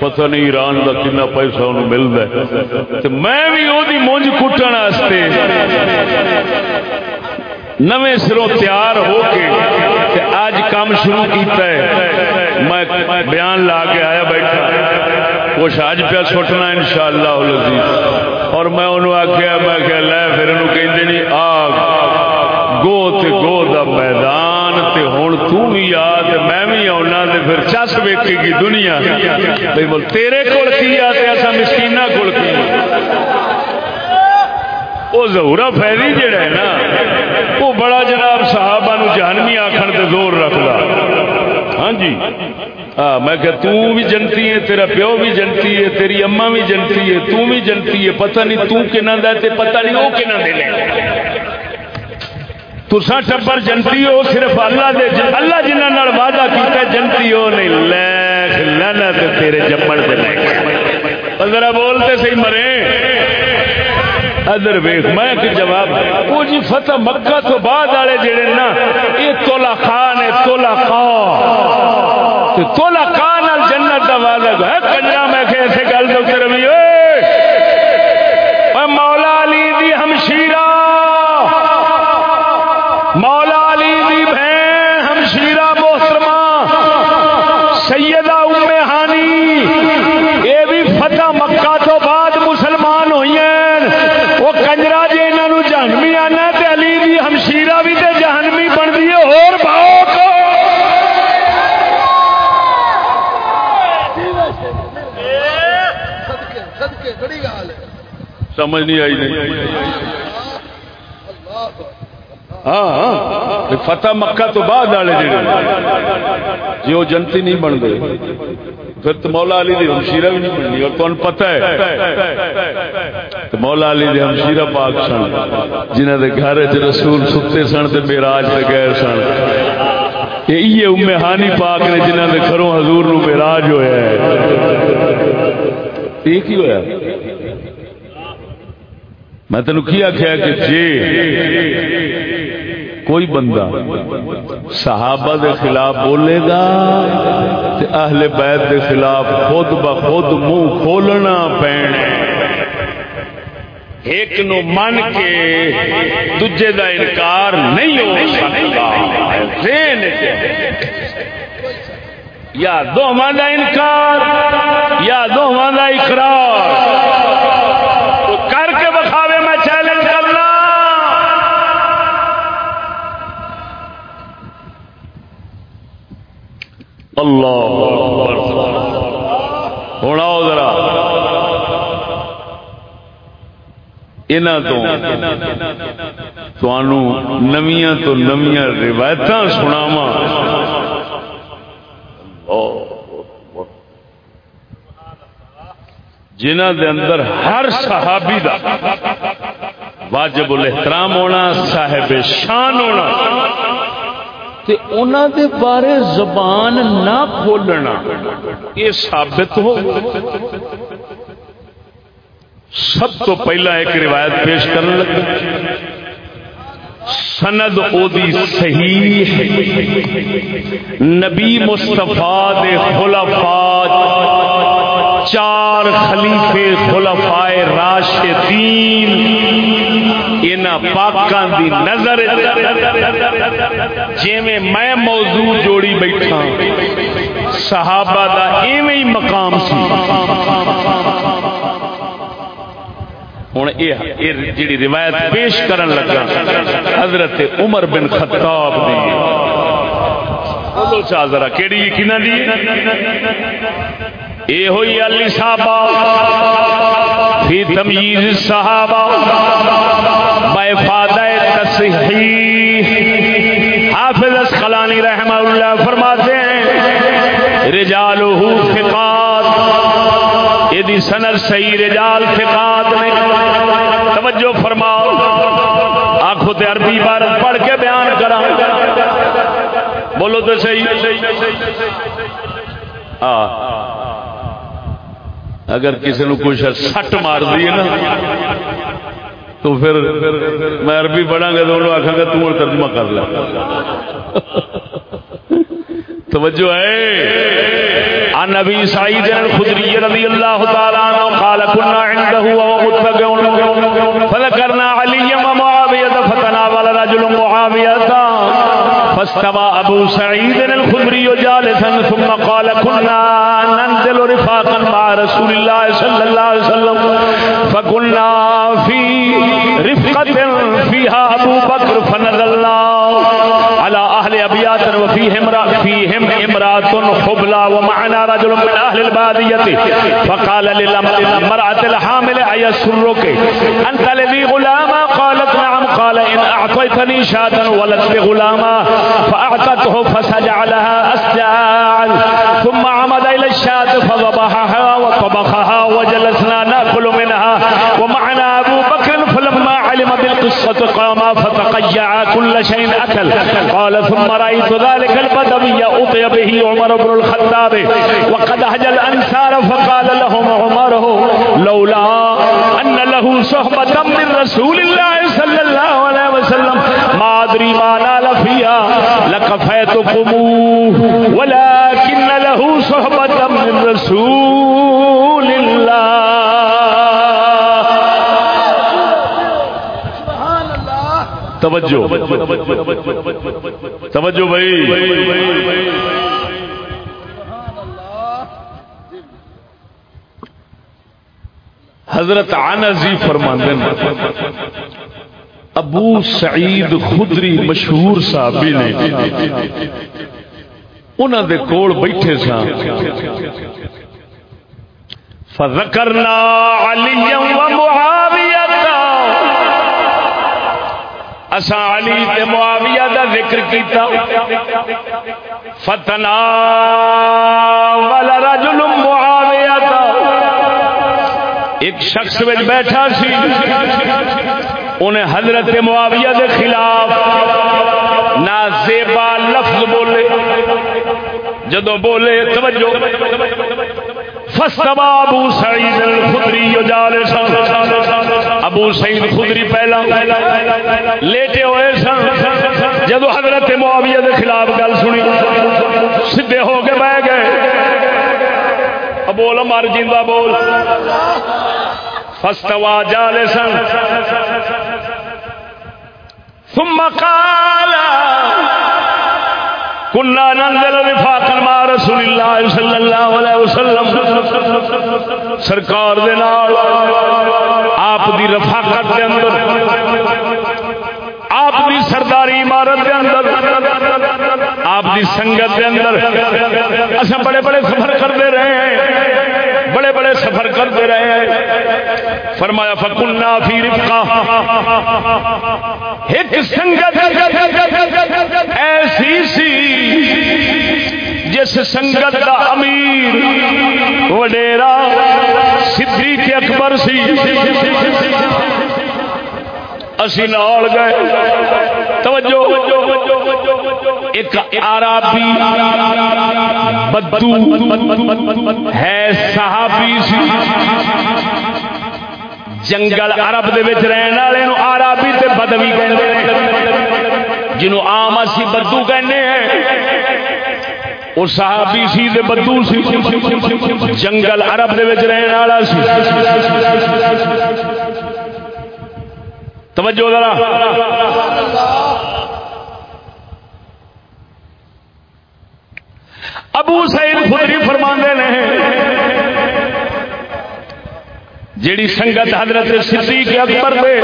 پتہ نہیں ایران دا کنا پیسہ انہوں ملتا ہے۔ تو میں بھی وہ مونج کٹن واسطے نویں سروں تیار ہو کے اج کام شروع کیتا ہے۔ میں بیان لا کے آیا بیٹھا۔ کچھ اج پہ سٹنا ان شاء اللہ اور میں انہوں آخیا میں کہ لے پھر انہوں کہ نہیں، آگ گو تے گو دا میدان تے ہوں تو بھی یاد، میں بھی آنا تے پھر چس ویکے گی دنیا۔ بول، تیرے کول کی آ تے ایسا مسکینہ کول کی؟ وہ ظہورا فیضی جڑا ہے نا وہ بڑا جناب صحابہ نو جہنمی آخر تے زور رکھدا ہاں جی۔ ہاں میں کہ تو بھی جنتی ہے، تیرا پیو بھی جنتی ہے، تیری اما بھی جنتی ہے، تو بھی جنتی ہے، پتہ نہیں تو کنا دا تے پتہ نہیں وہ کنا دے لے۔ تسا ٹبر جنتی ہو، صرف اللہ دے اللہ جنہاں نال وعدہ کیتا جنتی ہو نہیں۔ لے لعنت تیرے جمن دے لے۔ ذرا بولتے صحیح مرے۔ ادھر ویخ میں ایک جواب وہ جی فتح مکہ تو بعد والے جڑے نا، یہ تولا خان ہے، تولا خان۔ تولا خان جنت دا وعدہ ہے کنجرا میں کہ ایسے گل تو کر بھی مولا علی دی ہمشیرہ مولا علی دی بہن ہمشیرہ محترمہ سیدہ ام ہانی یہ بھی فتح مکہ تو بعد مسلمان ہوئی ہیں وہ کنجرا جی انہوں جہنمی آنا تے علی دی ہمشیرہ بھی تے جہنمی بن دی اور بھاؤ سمجھ نہیں آئی نہیں۔ ہاں, ہاں۔ فتح مکہ تو بعد والے جی وہ جنتی نہیں بن گئے۔ پھر تو مولا علی دی ہمشیرہ بھی نہیں بننی۔ اور تمہیں پتہ ہے تو مولا علی دی ہمشیرہ پاک سن جنہ دے گھر چ رسول ستے سن تے معراج تے گئے سن۔ یہ ام ہانی پاک نے جنہ دے گھروں حضور نو معراج ہویا ہے۔ یہ کی ہویا؟ میں تینوں کی آخیا کہ جے کوئی بندہ صحابہ دے خلاف بولے گا تے اہل بیت دے خلاف خود بخود منہ کھولنا پین ایک نو من کے دجے دا انکار نہیں ہو سکتا۔ یا دو دا انکار، یا دو دا اقرار۔ اللہ ہونا ذرا۔ یہاں تو نمیاں تو نمیاں روایت سناوا جنہ دے اندر ہر صحابی دا واجب الاحترام ہونا، صاحب شان ہونا۔ تے انہ دے بارے زبان نہ کھولنا، یہ ثابت ہو۔ سب تو پہلا ایک روایت پیش کرنے لگا۔ سند اودی صحیح نبی مصطفیٰ دے خلفاء، چار خلیفے خلفائے راشدین۔ اینا پاکان دی نظر جیویں میں موضوع جوڑی بیٹھا صحابہ دا ایویں مقام سی ہوں یہ جی روایت پیش کرن لگا حضرت عمر بن خطاب دی بولو ذرا کیڑی یقینا دی ہوئی علی فی صحابہ بے فادہ تصحیح۔ حافظ اسقلانی رحمہ اللہ فرماتے ہیں رجالہ فقات۔ یہ دی سند صحیح، رجال فقات نے۔ توجہ فرماؤ۔ آنکھوں تے عربی عبارت پڑھ کے بیان کرا بولو تو صحیح۔ آ۔ اگر کسی نے کچھ سٹ مار دی نا۔ تو پھر میں عربی پڑھا گا تو انہوں آخا گا تم ترجمہ کر لے۔ توجہ ہے؟ عن ابي سعيد الخدري رضي الله تعالى عنه قال كنا عنده وهو متبع فذكرنا عليا ومعاويه فتناول رجل معاويه فاستوى ابو سعيد الخدري جالسا، ثم قال كنا ننزل رفاقا مع رسول الله صلى الله عليه وسلم فكنا في رفقه فيها ابو بكر فنزلنا على اهل ابيات وفيهم فيهم امراه خبلا ومعنا رجل من اهل الباديه فقال للمراه الحامل ايسرك انت الذي غلاما؟ قالت نعم. قال ان اعطيتني شاة ولدت بغلاما فاعطته فسجع لها اسجاعا. ثم عمد الى الشاة فذبحها وطبخها وجلسنا ناكل منها ومعنا ابو بكر فلما علم بالقصة قاما فتقيعا كل شيء أكل. قال، ثم رأيت ذلك البدوي أطي به عمر بن الخطاب. وقد هج الأنصار فقال لهم عمر، لولا أن له صحبة من رسول الله صلى الله عليه وسلم. ما أدري ما نال فيها لكفيتكم ولكن له صحبة من رسول توجہ. توجہ بھائی. حضرت عنزی فرماندے ابو سعید خدری مشہور صحابی نے انہوں دے کول بیٹھے سا فذکرنا علی و معاویہ اسا علی تے معاویہ دا ذکر کیتا۔ فتنا والا رجل معاویہ دا۔ ایک شخص وچ بیٹھا سی۔ انہیں حضرت معاویہ دے خلاف نازیبا لفظ بولے۔ جدو بولے، توجہ۔ فستبا ابو سعید الخدری جالسا ابو سعید خدری پہلا لیٹے ہوئے سن۔ جدو حضرت معاویہ دے خلاف گل سنی، سیدھے ہو کے بہ گئے۔ بول، مر جیندہ بول۔ فستوا جالسا ثم قال كنا ننزل رفاقا مع رسول الله صلى الله عليه وسلم۔ سرکار دے نال۔ آپ دی رفاقت دے اندر، آپ دی سرداری عمارت دے اندر، آپ دی سنگت دے اندر۔ اسا بڑے بڑے سفر کرتے رہے ہیں، بڑے بڑے سفر کرتے رہے ہیں۔ فرمایا فکنا فی رفقا ایک سنگت، ایسی سی جس سنگت کا امیر۔ وڈیرا سدھی کے اکبر سی۔ اسی نال گئے۔ توجہ۔ ایک عربی بدو ہے صحابی سی۔ جنگل عرب دے وچ رہن والے نو عربی تے بدوی کہندے نے۔ جنوں عام اسی بدو کہنے ہیں۔ وہ صحابی سی دے بدو سی جنگل عرب دے وچ رہن والا سی۔ توجہ ذرا۔ ابو سعید خدری فرماندے نے جیڑی سنگت حضرت صدیق اکبر دے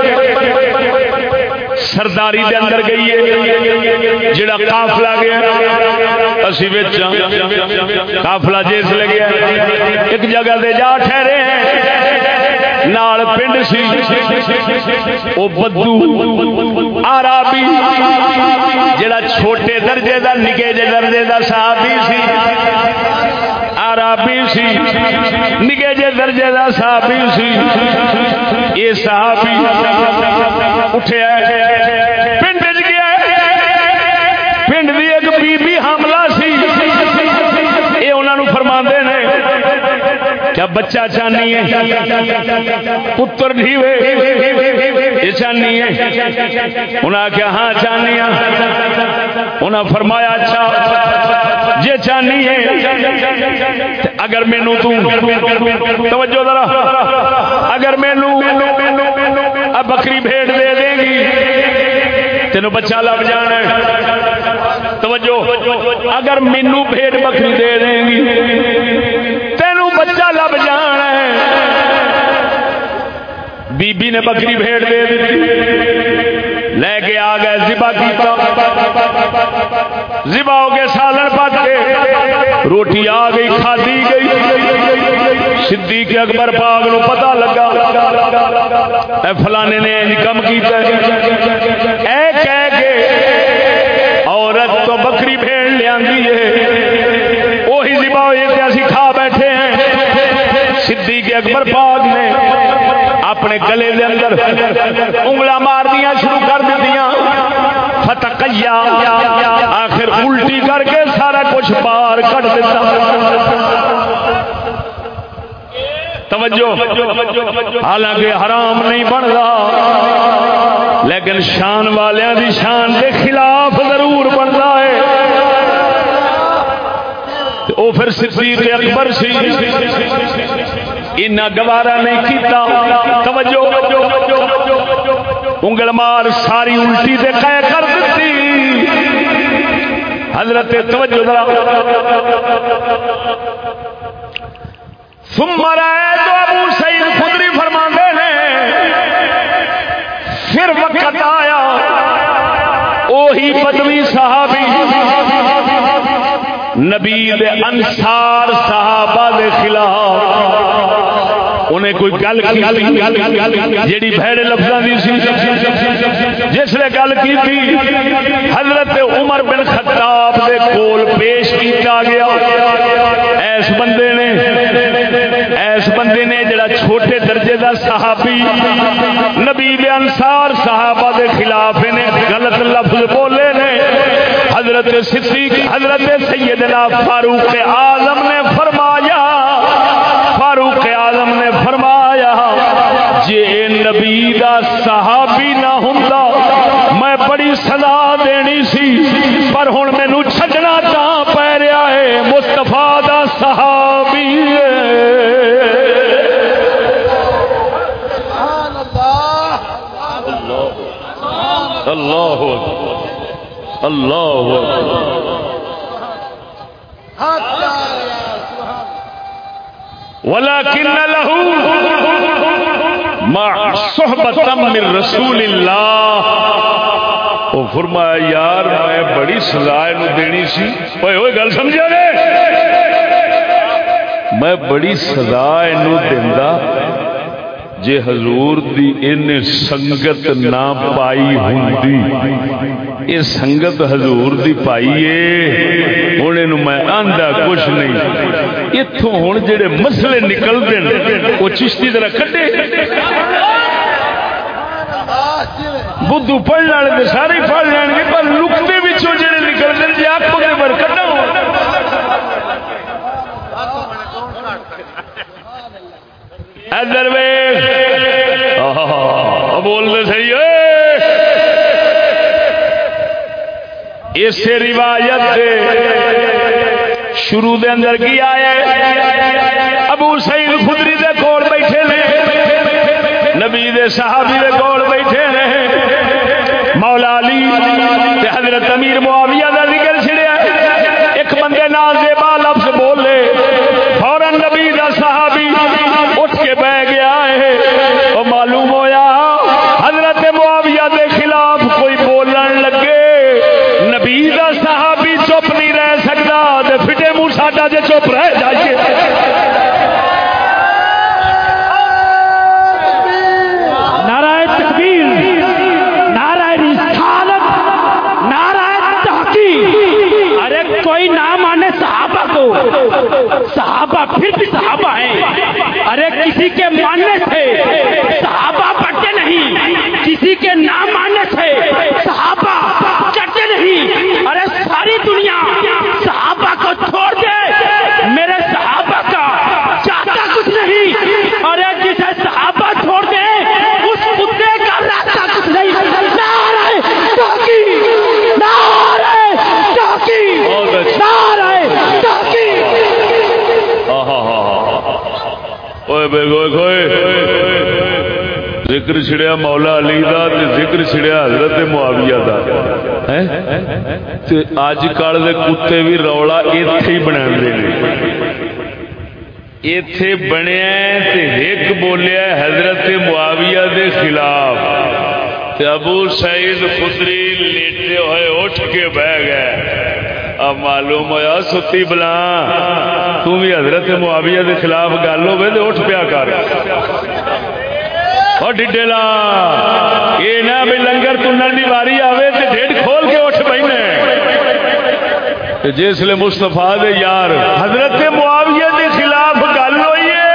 سرداری دے اندر گئی ہے جڑا قافلہ گیا اسی وچ قافلہ جس لے گیا۔ ایک جگہ دے جا ٹھہرے ہیں نال پنڈ سی، او بدو عربی جڑا چھوٹے درجے دا نکے درجے دا صحابی سی۔ عربی سی۔ نکے جے درجے دا صحابی سی۔ یہ صحابی اٹھیا پنڈ وچ گیا پنڈ دی ایک بی بی حاملہ سی۔ اے انہاں نو فرماندے نے کیا بچہ چاہنی ہے۔ پتر ڈھیوے ہاں ہاں۔ اچھا، یہ چاہنی ہے انہاں کیا ہاں چاہنی ہے انہاں فرمایا اچھا جے چاہنی ہے۔ اگر مینو توجہ ذرا۔ اگر مینو بکری بھیڑ دے دے گی، تینوں بچہ لب جانا ہے۔ توجہ۔ اگر مینو بھیڑ بکری دے دیں گی، تینوں بچہ لب جانا ہے۔ بی بی نے بکری بھیڑ دے دی لے کے آ گئے زبا کیتا زبا ہو کے سالن پک کے۔ روٹی آ گئی، کھادی گئی۔ صدیق اکبر پاک نو پتہ لگا۔ اے فلانے نے انج کم کیتا اے کہہ کے عورت تو بکری بھیڑ لیا ہے۔ وہی زبا ہوئی کہ اسی کھا بیٹھے ہیں۔ صدیق اکبر پاک نے اپنے گلے دے اندر انگلا مارنیا شروع کر دیا فتقیا آخر الٹی کر کے سارا کچھ باہر کٹ دیتا۔ توجہ۔ حالانکہ حرام نہیں بن رہا لیکن شان والوں دی شان کے خلاف ضرور بنتا ہے۔ وہ پھر صدیق اکبر سی۔ اینا گوارا نہیں کیتا توجہ انگل مار ساری الٹی دے کہہ کر دیتی حضرت توجہ ذرا ثم رائے تو ابو سعید خدری فرماندے نے پھر وقت آیا اوہی بدوی صحابی نبی دے انصار صحابہ دے خلاف انہیں کوئی گل جیڑی بھڑے لفظوں کی سی۔ جس نے گل کی تھی، حضرت عمر بن خطاب دے کول پیش کیتا گیا۔ ایس بندے نے، ایس بندے نے جڑا چھوٹے درجے دا صحابی، نبی دے انصار صحابہ دے خلاف نے غلط لفظ بولے نے۔ حضرت صدیق، حضرت سیدنا فاروق اعظم نے فرمایا فاروق اعظم نے فرمایا جے نبی دا صحابی نہ ہوندا میں بڑی سزا دینی سی پر ہن مینوں چھڈنا تا پے رہا ہے مصطفی دا صحابی اللہ اللہ اللہ حق یا سبحان ولكن له مع صحبت من رسول اللہ۔ وہ فرمایا، یار، میں بڑی سزا دینی سی۔ اوئے اوئے، گل سمجھا نے میں بڑی سزا نو دیندا۔ جے حضور دی ان سنگت نہ پائی ہوندی۔ یہ سنگت حضور دی پائی ہے ہوں یہ میں آندا کچھ نہیں۔ اتوں ہوں جڑے مسئلے نکلتے ہیں وہ چشتی طرح کٹے۔ بدھو پڑھنے والے تو سارے پڑھ لین گے، پر لکتے بچوں جڑے نکلتے ہیں جی آپ کو پر کٹا ادھر بول دے سی اس روایت شروع دے اندر کی آیا ابو سعید خدری دے کول بیٹھے نے۔ نبی دے صحابی دے کول بیٹھے نے۔ مولا علی تے حضرت امیر معاویہ دا منہ ساڈا چپ رہ جائیے۔ نعرہ تکبیر، نعرہ رسالت، نعرہ تحقیق۔ ارے کوئی نہ مانے صحابہ کو۔ صحابہ پھر بھی صحابہ ہیں۔ ارے کسی کے ماننے سے صحابہ بڑھتے نہیں۔ کسی کے نہ ماننے سے صحابہ چڑھتے نہیں۔ ارے ساری دنیا صحابہ کو چھوڑ دے میرے صحابہ کا چاہتا کچھ نہیں ارے جسے صحابہ چھوڑ دے اس کتے کا راستہ کچھ نہیں نعرہ تحقیق نعرہ تحقیق بہت اچھا۔ نعرہ تحقیق اوئے بے گوئے گوئے ذکر چھڑیا مولا علی دا تے ذکر چھڑیا حضرت معاویہ دا۔ تے اج کل دے کتے بھی رولا ایتھے ہی بنان دے ایتھے بنیا تے ایک بولیا حضرت معاویہ دے خلاف۔ تے ابو سعید خدری لیٹے ہوئے اٹھ کے بہ گئے۔ اب معلوم ہوا ستی بلا تم بھی حضرت معاویہ دے خلاف گل ہوے تے اٹھ پیا کر۔ اور ڈڈیلا یہ نہ بھی لنگر تنن دی واری آوے تے ڈیڈ کھول کے اٹھ بیٹھے جس لے مصطفیٰ دے یار حضرت معاویہ دے خلاف گل ہوئی ہے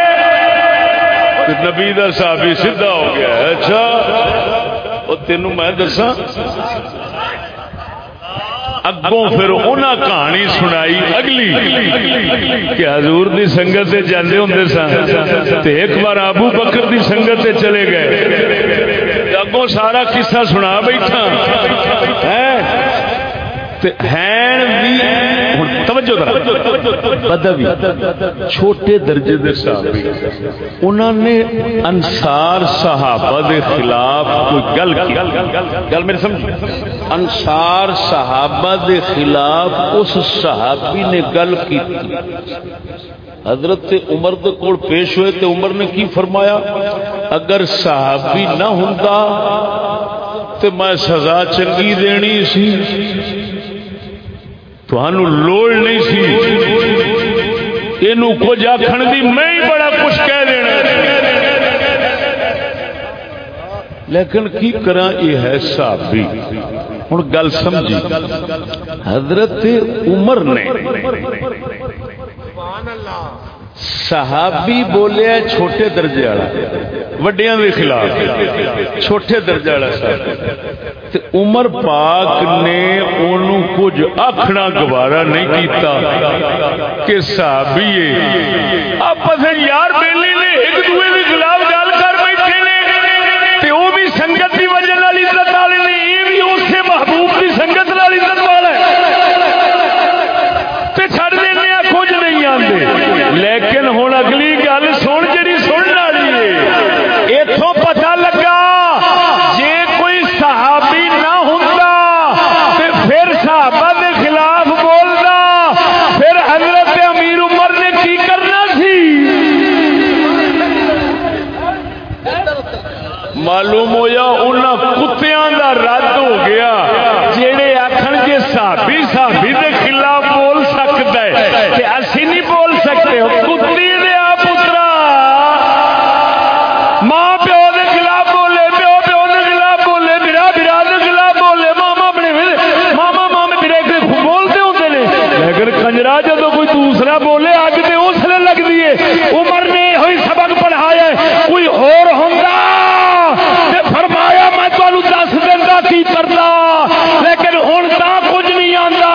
نبی دا صحابی سیدھا ہو گیا اچھا او تینوں میں دساں اگوں پھر انہاں کہانی سنائی اگلی کہ حضور دی سنگت تے جاندے ہوندے سن تے ایک بار ابو بکر دی سنگت تے چلے گئے اگوں سارا قصہ سنا بیٹھا ہیں تے ہیں بھی بدوی، چھوٹے درجے دے صحابی۔ انہوں نے انصار صحابہ دے خلاف کوئی گل کی؟ گل میرے سمجھ۔ انصار صحابہ دے خلاف اس صحابی نے گل کی۔ حضرت عمر دے کول پیش ہوئے تے عمر نے کی فرمایا؟ اگر صحابی نہ ہوندا تے میں سزا چنگی دینی سی۔ تہانوں لوڑ نہیں سی۔ اینو کچھ آکھن دی میں ہی بڑا کچھ کہہ دینا لیکن کی کرا یہ ہے صحابی؟ ہوں گل سمجھی۔ حضرت عمر نے صحابی بولیا چھوٹے درجے والا، وڈیاں دے خلاف، چھوٹے درجے والا صاحب۔ عمر پاک نے اونوں کچھ آکھنا گوارا نہیں کیتا کہ صحابی ہے آپس یار بیلی نے ایک دوسرے دے خلاف گل کر بیٹھے نے تے او بھی سنگت دی وجہ نال عزت والے نے اے بھی اس سے محبوب دی سنگت نال عزت والا ہے۔ تے چھڑ دینے کچھ نہیں آندے۔ لیکن ہن اگلی گل سن جڑی سنن والی ہے ایتھوں پتہ لگا جے کوئی صحابی نہ ہوندا تے پھر صحابہ دے خلاف بولدا پھر حضرت امیر عمر نے کی کرنا سی معلوم ہویا انہاں کتیاں دا رد ہو گیا جڑے آکھن جے صحابی صحابی دے خلاف بول سکدا ہے تے اسی نہیں بول سکتے کتی دے آ پترا ماں پیو دے خلاف بولے پیو پیو دے خلاف بولے برا برا دے خلاف بولے ماما اپنے ماما مامے برے کے بولتے ہوتے نے لیکن کنجرا جدو کوئی دوسرا بولے اگ تے اس لیے لگتی ہے عمر نے ہوئی سبق پڑھایا ہے کوئی ہور ہوندا تے فرمایا میں تمہیں دس دینا کی کرنا لیکن ہوں تا کچھ نہیں آتا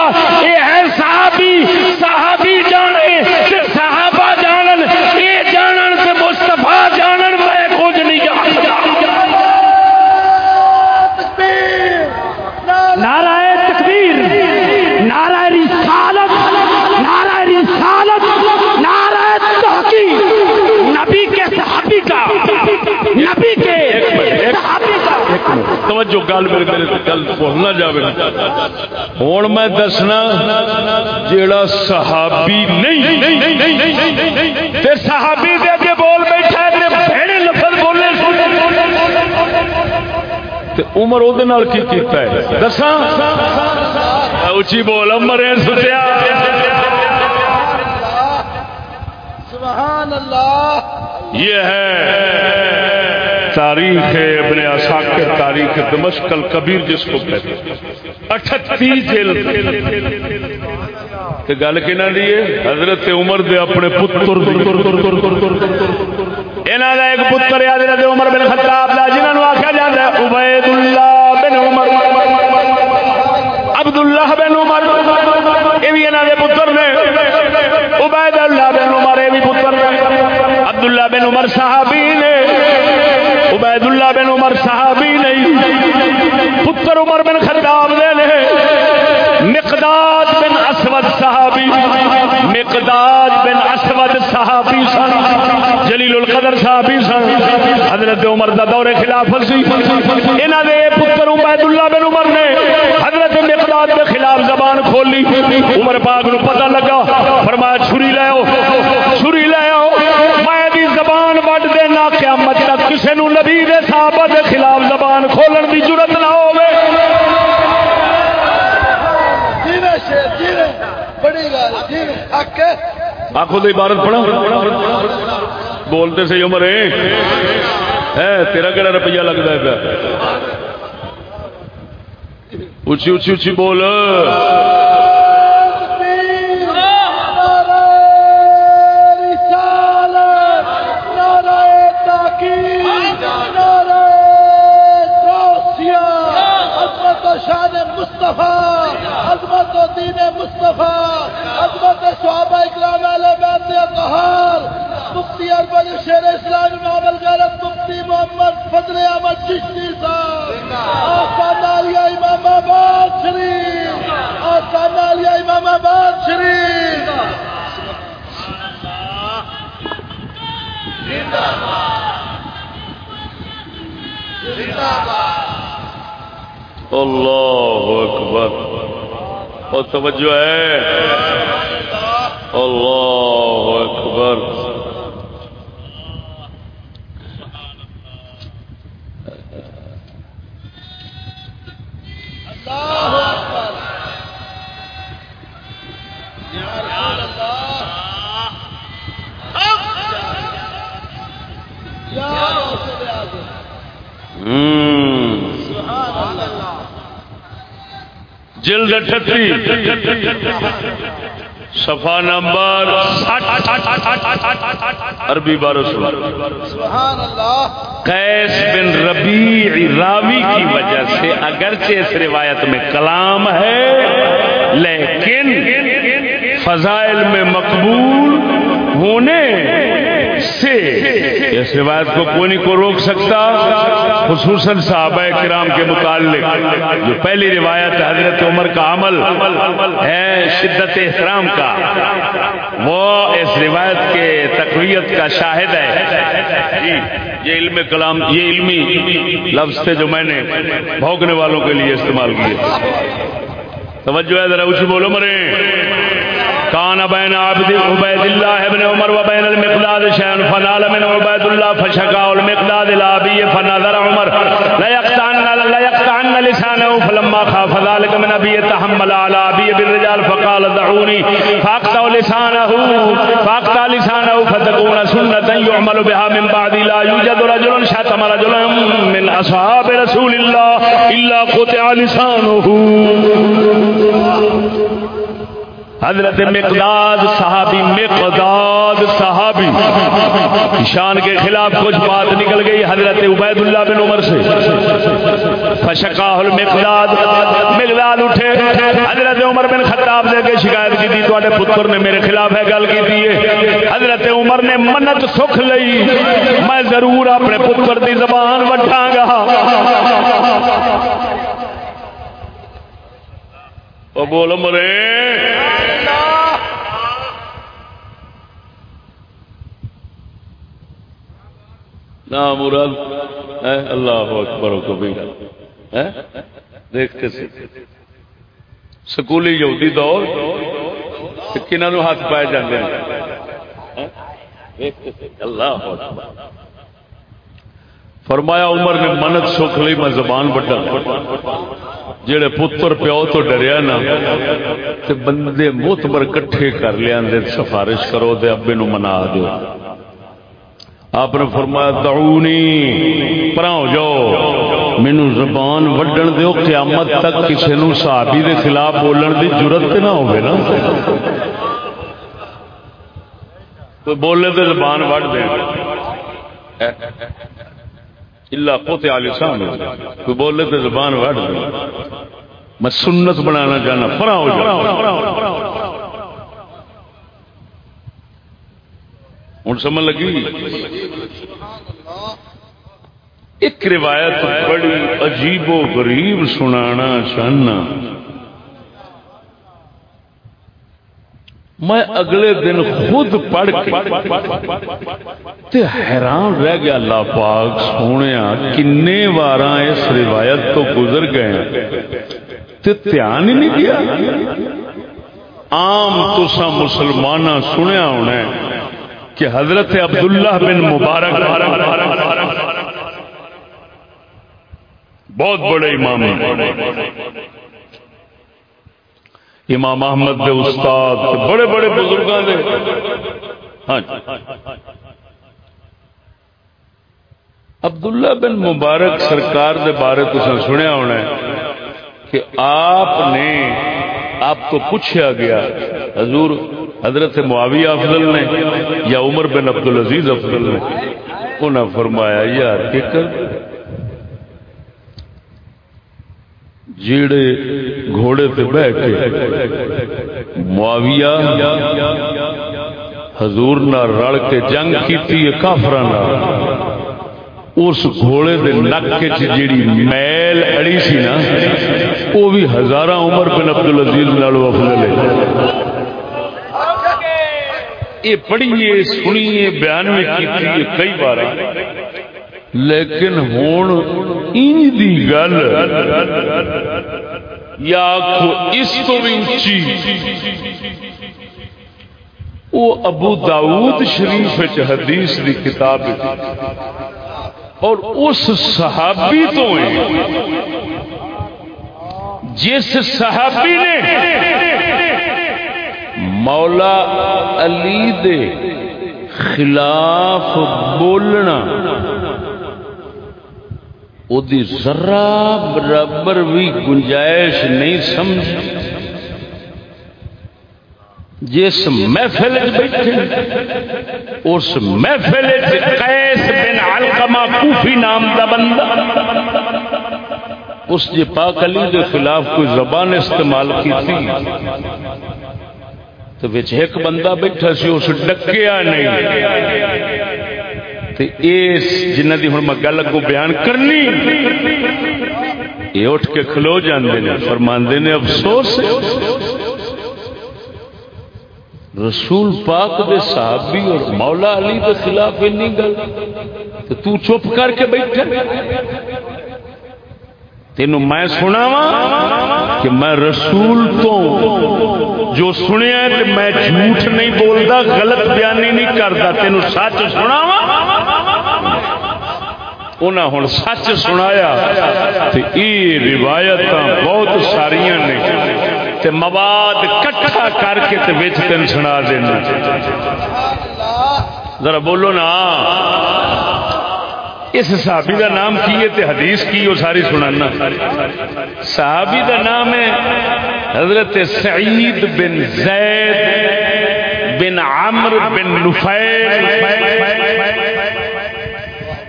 یہ ہے صحابی صحابی جانے تے صحابہ جانن یہ جانن تے مستفا جانن میں کچھ نہیں جانتا نعرہ تکبیر نعرہ رسالت نعرہ رسالت نعرہ تحقیق نبی کے صحابی کا نبی کے صحابی کا توجہ گل میرے میرے گل بولنا جاوے۔ ہوں میں دسنا جیڑا صحابی نہیں تے صحابی دے اگے بول بیٹھا ہے تے بھڑے لفظ بولے۔ تے عمر کی کیتا ہے؟ دساں۔ اچھی بول عمر ستیا سبحان اللہ۔ یہ ہے۔ تاریخ ہے ابن عساکر تاریخ دمشق الکبیر جس کو کہتے ہیں۔ اٹھتی جلد تے گل کہنا دی حضرت عمر دے اپنے پتر دی۔ انہاں دا ایک پتر ہے، حضرت عمر بن خطاب دا، جنہاں نو آکھیا جاندا ہے عبید اللہ بن عمر۔ عبداللہ بن عمر، یہ بھی انہاں دے پتر نے۔ عبید اللہ بن عمر، یہ بھی پتر نے۔ عبداللہ بن عمر صحابی نے۔ عبید اللہ بن عمر صحابی نہیں. پتر عمر بن خطاب دے نے مقداد بن اسود صحابی. مقداد بن اسود صحابی سن. جلیل القدر صحابی سن. حضرت عمر دا دور خلافت سی. انہاں دے پتر عبید اللہ بن عمر نے حضرت مقداد کے خلاف زبان کھولی. عمر پاک نو پتہ لگا. فرمایا، چھری لے آؤ. چھری لے آؤ میں دی زبان وڈ دینا قیامت نو نبی دے صحابہ دے خلاف زبان کھولن دی جرت نہ ہوے ہے۔ آخو تو عبارت پڑھا بولتے سے عمر ہے تیرا کہڑا روپیہ لگتا ہے پیا؟ اچھی اچھی اچھی بول۔ مصطفیٰ، عظمت و دین مصطفیٰ، عظمت صحابہ اکرام علیہ بیت اطہار مفتی اربل شیر اسلام امام الغیرت، مفتی محمد فضل احمد چشتی صاحب آسان علیہ امام آباد شریف آسان علیہ امام آباد شریف۔ زندہ باد زندہ باد۔ اللہ اکبر اور توجہ ہے اللہ اکبر اللہ۔ جلد اٹھتی صفا نمبر عربی بارہ سبحان اللہ قیس بن ربیع راوی کی وجہ سے اگرچہ اس روایت میں کلام ہے، لیکن فضائل میں مقبول ہونے سے۔ اس روایت کو کوئی نہیں کو روک سکتا، خصوصاً صحابہ کرام کے متعلق، جو پہلی روایت حضرت عمر کا عمل ہے، شدت احترام کا۔ وہ اس روایت کے تقویت کا شاہد ہے۔ جی یہ علم کلام، یہ علمی لفظ تھے جو میں نے بھوکنے والوں کے لیے استعمال کیے۔ توجہ ہے، ذرا اچھی بولو مرے۔ کان بین عبد عبید اللہ ابن عمر و بین المقداد شیئن فنال من عبید اللہ فشکا المقداد الابی فنظر عمر. لا يقطعن لا يقطعن لسانه فلما خاف ذلك من ابي تحمل على ابي بالرجال فقال دعوني فاقطع لسانه فاقطع لسانه فتكون سنة يعمل بها من بعد لا يوجد رجل شتم رجلا من اصحاب رسول الله الا قطع لسانه. حضرت مقداد، صحابی مقداد، صحابی۔ شان کے خلاف کچھ بات نکل گئی حضرت عبید اللہ بن عمر سے۔ فشکا المقداد مقداد اٹھے۔ حضرت عمر بن خطاب دے کے شکایت کی تھی تو پتر نے میرے خلاف ہے گل کی تھی۔ حضرت عمر نے منت سکھ لئی۔ میں ضرور اپنے پتر دی زبان وٹاں گا۔ او بول مرے۔ نہ مراد اللہ اکبر و کبیرہ ہے دیکھتے سے سکولی یہودی دور کنہوں ہاتھ پائے جاندے ہیں؟ اللہ اکبر۔ فرمایا عمر نے منت سکھ لی میں زبان بٹا جڑے پتر پیو تو ڈریا نا، تے بندے موتبر کٹھے کر لیا سفارش کرو دے ابے نو منا دو آپ نے فرمایا، دعونی، پراؤ جاؤ. مینو زبان وڈن دیو قیامت تک کسی نو صحابی دے خلاف بولن دی ضرورت نہ ہوگی نا۔ کوئی بولے تو زبان وڈ دے۔ اللہ پوتے آلسان کوئی بولے تو زبان وڈ دے۔ میں سنت بنانا چاہنا، پراؤ جاؤ۔ ہوں سمجھ لگی؟ ایک روایت بڑی عجیب و غریب سنانا چاہنا۔ میں اگلے دن خود پڑھ کے حیران رہ گیا، اللہ پاک سونے، کنے بار اس روایت تو گزر گئے دھیان ہی نہیں دیا۔ عام تسا مسلمان سنیا ہونا کہ حضرت عبداللہ بن مبارک بہت بڑے امام امام احمد دے استاد، بڑے بڑے بزرگوں دے۔ ہاں جی۔ عبداللہ بن مبارک سرکار دے بارے تو سنیا ہونا ہے کہ آپ نے آپ کو پوچھا گیا، حضور حضرت معاویہ افضل نے یا عمر بن عبد العزیز افضل نے انہیں فرمایا، یار کہ کر جیڑے گھوڑے پہ بہ کے معاویہ حضور نہ رل کے جنگ کیتی کی کافر اس گھوڑے دے نک جیڑی میل اڑی سی نا وہ بھی ہزار عمر بن عبد العزیز نالو افضل ہے۔ یہ پڑھیے، سنیے بیان میں کی کئی بار۔ لیکن ہوں انج دی گل یا اس تو بھی اچھی وہ ابو داود شریف حدیث دی کتاب اور اس صحابی تو جس صحابی نے مولا علی دے خلاف بولنا۔ او دی ذرہ برابر بھی گنجائش نہیں سمجھ۔ جس محفل بیٹھے، اس محفل قیس بن علقمہ کوفی نام دا بندہ۔ اس جی پاک علی کے خلاف کوئی زبان استعمال کی تھی۔ تو بچ ایک بندہ بیٹھا سی، اس ڈکیا نہیں۔ تے اس جنہ دی ہن میں گل کو بیان کرنی، یہ اٹھ کے کھلو جاندے نے، فرماندے نے، افسوس رسول پاک دے صحابی اور مولا علی دے خلاف انی گل تو تو چپ کر کے بیٹھے تینوں میں سنا وا کہ میں رسول تو جو سنیا میں جھوٹ نہیں بولتا غلط بیانی نہیں کرتا تینوں سچ سنا انہیں ہوں سچ سنایا یہ روایت بہت ساریا نے تے مواد کٹھا کر کے تے وچ تین سنا دینا ذرا بولو نا۔ اس صحابی کا نام کی ہے تے حدیث کی وہ ساری سنانا۔ صحابی کا نام ہے حضرت سعید بن زید بن عمر بن نفیل۔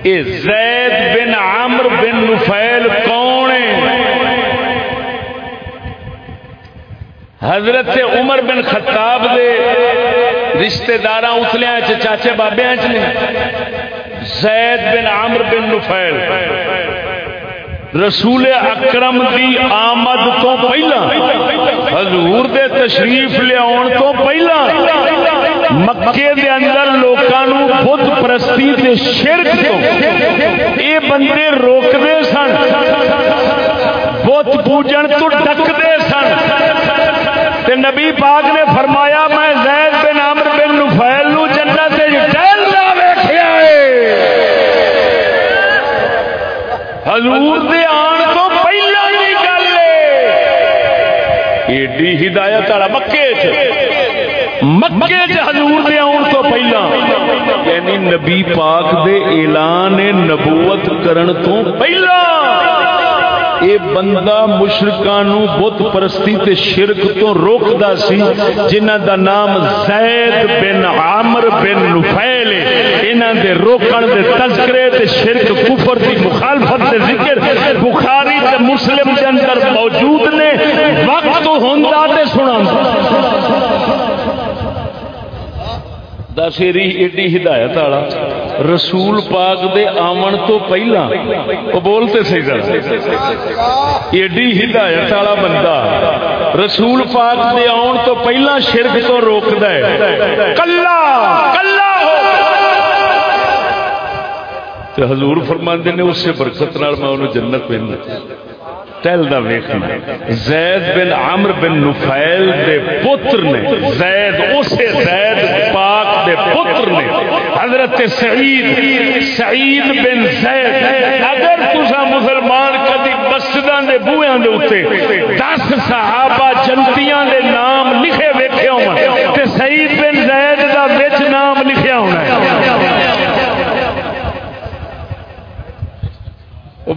اے زید بن عمر بن نفیل کون ہے؟ حضرت عمر بن خطاب دے رشتہ دار اتلیا چاچے بابے نے۔ زید بن عمر بن نفیل. رسول اکرم دی آمد تو پہلا، حضور دے تشریف لیا تو پہلا، مکے دے اندر لوکانو بت پرستی دے شرک تو۔ اے بندے روک دے سن، بت پوجن تو ڈک دے سن۔ تے نبی پاک نے فرمایا میں زید بن عمر بن نفیل نو جنت ٹہلدا ویکھیا اے حضور دے آن تو پہلا دی گل ایڈی ہدایت والا مکے چ۔ مکے چ حضور دے آن تو پہلا۔ یعنی نبی پاک دے اعلان نبوت کرن تو پہلا۔ اے بندہ مشرکانو بت پرستی تے شرک تو روکدا سی، جنہ دا نام زید بن عامر بن نفیل انہاں دے روکن دے تذکرے تے شرک، کفر دی مخالفت دے ذکر بخاری تے مسلم دے اندر موجود نے۔ وقت ہوندا تے سناندا۔ دس ایڈی ہدایت والا۔ رسول پاک دے آمن تو پہلا۔ وہ بولتے سی ایڈی ہدایت والا بندہ۔ رسول پاک دے آن تو پہلا شرک تو روک دے کلا کلا حضور فرماندے نے اس سے برکت نال میں انہوں جنت پہ ٹہل دا ویکھنا۔ زید بن عمر بن نفیل دے پتر نے، زید، اسے زید پاک دے پتر نے۔ حضرت سعید سعید بن زید۔ اگر تسا مسلمان کدی مسجداں دے بوئیاں دے اوتے دس صحابہ جنتیاں دے نام لکھے ویکھے ہون تے سعید بن زید دا وچ نام لکھیا ہونا ہے۔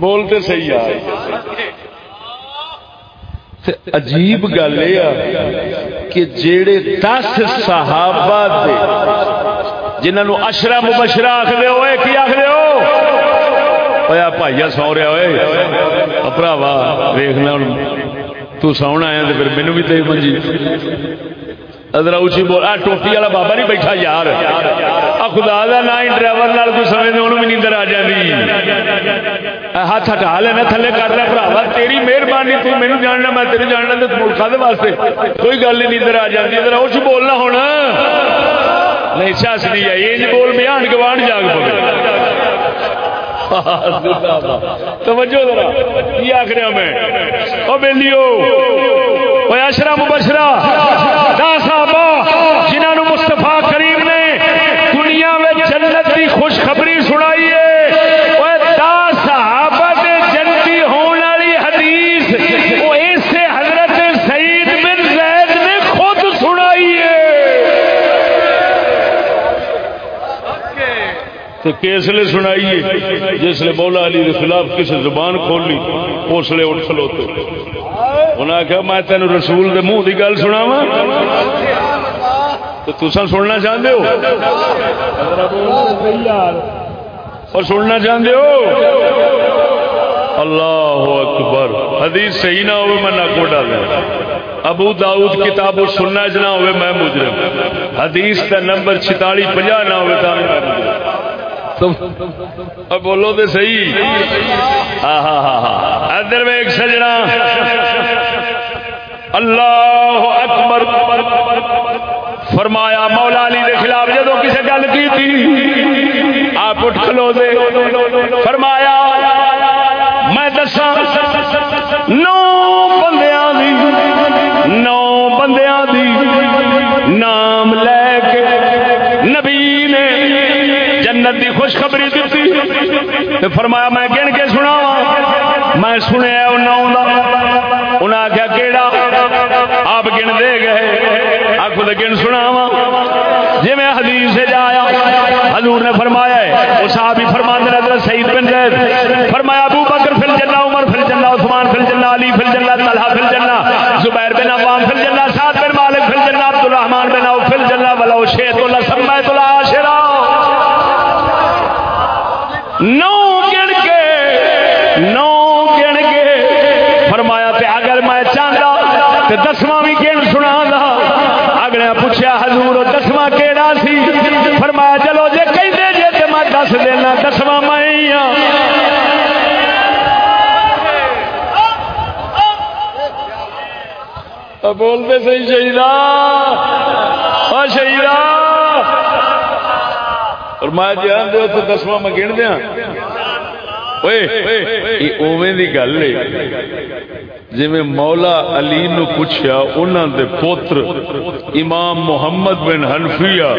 بولتے صحیح آئے عجیب گل یہ کہ جڑے دس صحابہ دے جنہوں اشرا مبشرا آخر ہوئے کی آخر ہوا بھائی سو رہا ہوئے اپراوا دیکھنا تو سونا آیا تو پھر مینو بھی دے منجی۔ ادھر اچھی بول آ، ٹوپی والا بابا نہیں بیٹھا یار۔ آ، خدا کا نا ہی ڈرائیور نال کوئی سمے انہوں بھی نیندر آ جاتی ہاتھ ہٹا لینا، تھلے کر لیا بھراوا، تیری مہربانی، تو مینو جاننا میں تیرے جاننا تو ملکا واسطے۔ کوئی گل نہیں، نیندر آ جاتی ادھر اچھ بولنا ہونا۔ نہیں سس نہیں ہے یہ بول میں آن گوان جاگ پہ توجہ ذرا، کی آخر میں او بیلیو، او اشرا مبشرہ مبشرا صحابہ نو مصطفی کریم نے دنیا میں جنت دی خوشخبری سنائی ہے۔ تو کیسلے سنائیے جسے مولا علی کے خلاف کسی زبان کھولی اس لیے اٹھ کھلوتے۔ انہیں آخیا میں تین رسول کے منہ کی گل سنا وا تو تسا سننا چاہتے ہو؟ اور سننا چاہتے ہو؟ اللہ اکبر۔ حدیث صحیح نہ ہوئے، میں نہ ڈالا ابو داؤد کتاب و سننا چ نہ ہوئے، میں مجرم۔ حدیث کا نمبر چھتالی پنجا نہ ہوئے تو میں بولو تو صحیح۔ ہاں ہاں ہاں ہاں ادھر میں ایک سجنا۔ اللہ اکبر۔ فرمایا، مولا علی کے خلاف جدو کسی گل کی تھی آپ اٹھ کھلو دے۔ فرمایا جنت دی خوشخبری دیتی تے فرمایا میں گن کے سنا میں سنیا نو دا۔ انہیں آخیا کہڑا آپ گن دے گئے آپ خود گن سنا وا جی میں حدیث سے جایا حضور نے فرمایا ہے، وہ صاحب ہی فرمان حضرت سعید بن زید۔ فرمایا، ابو بکر فل جنہ عمر فل جنہ عثمان فل جنہ علی فل جنہ طلحہ فل جنہ زبیر بن عوام فل جنہ سعد بن مالک فل جنہ عبد الرحمن بن عوف فل جنہ ولو شیخ اللہ بولتے صحیح شہیدا شہیدا اور میں جی جان دے تو دسواں میں گن دیا۔ اوے دی گل جی مولا علی نو پوچھا انہوں دے پوتر امام محمد بن حنفیہ،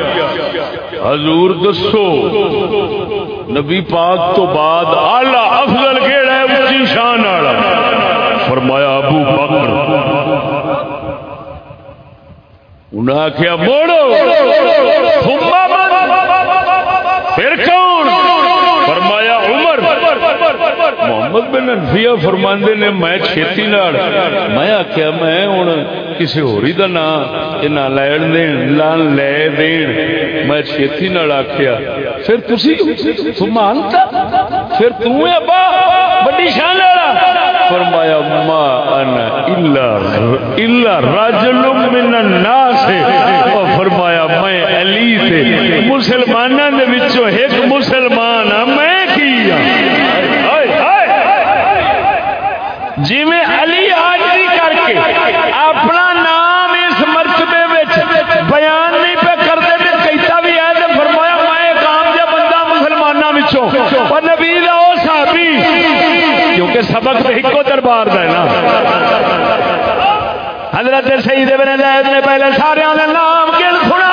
حضور دسو، نبی پاک تو بعد آلہ افضل کیڑا ہے اونچی شان والا؟ فرمایا، ابو بکر انہیں آخیا موڑو! پھر کون؟ فرمایا، عمر! محمد بن انفیا فرماندے نے، میں چھتی نال۔ میں آخیا میں ہوں کسی ہوری دا نام یہ نہ لین دین لان لے دین۔ میں چھتی نال آخیا پھر تسی مانتا پھر تو ابا، بڑی شان والا۔ فرمایا، ما انا الا الا رجل من الناس. فرمایا، میں علی تے مسلماناں دے وچوں ایک مسلمان ہاں میں کی جی میں علی حاضری کر کے اپنا نام اس مرتبے بیان نہیں پہ کرتے میں کہتا بھی ہے تو فرمایا میں کام جا بندہ مسلمانوں اور نبی دا او صحابی کیونکہ سبق تو ایک حضرت سید بن زید نے پہلے سارے نام گن سنا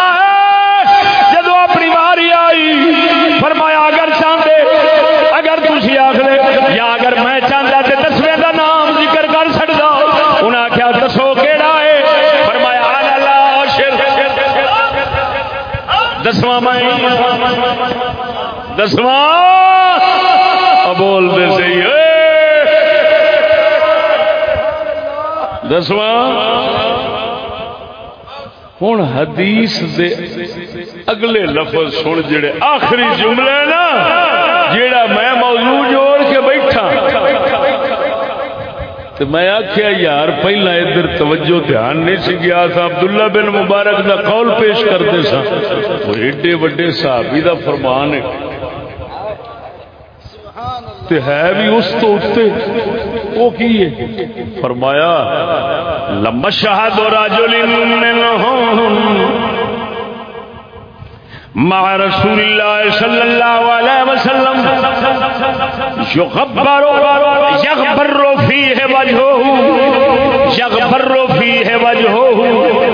جدو اپنی واری آئی، فرمایا، اگر چاہتے اگر تھی آخر یا اگر میں چاہتا تو دسویں کا نام ذکر کر سکتا انہیں آخیا دسو کہڑا ہے؟ فرمایا دسواں میں، دسواں۔ بول دے دسواں۔ ہوں حدیث دے اگلے لفظ سن جڑے آخری جملے نا، جیڑا میں موضوع جوڑ کے بیٹھا۔ تو میں آخیا یار، پہلا ادھر توجہ دھیان نہیں سی گیا تھا عبداللہ بن مبارک دا قول پیش کرتے سا وہ ایڈے وڈے صحابی دا فرمان ہے۔ تے ہے بھی اس تو اٹھتے وہ کی ہے۔ فرمایا لما شہد راجل مع رسول اللہ صلی اللہ علیہ وسلم، یغبر یغبر فیہ وجهه یغبر فیہ وجهه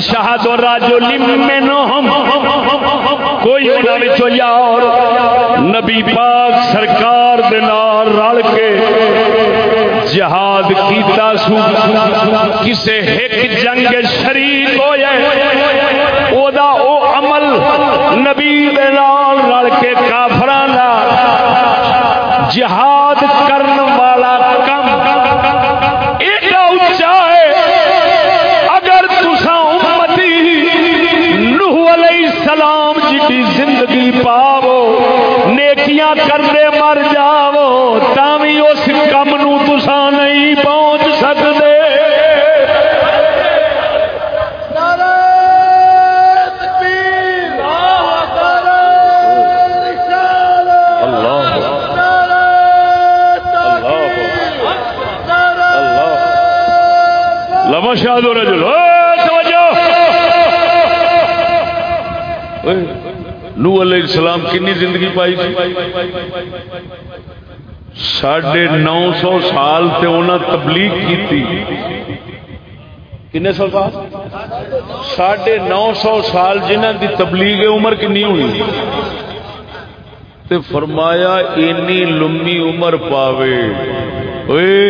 شہاد اور راجو لمنہم کوئی انہاں وچوں یار۔ نبی پاک سرکار دے نال رل کے جہاد کیتا سو۔ کسے ایک جنگ شریک ہویا او دا او عمل نبی دے نال رل کے کافراں دا۔ جہاد کرن والا زندگی پاو نیکیاں کرنے مر جاو تاوی اس کم نو تسا نہیں پہنچ سکتے نعرہ تکبیر نعرہ رسالت اللہ نعرہ تحقیق نعرہ لما شاہد ہو رجل نو علیہ السلام کنی زندگی پائی تھی؟ ساڑھے نو سو سال تے انہاں تبلیغ کی تھی کنے سال بعد؟ ساڑھے نو سو سال جنہ دی تبلیغ عمر کنی ہوئی؟ تے فرمایا اینی لمی عمر پاوے۔ اوئے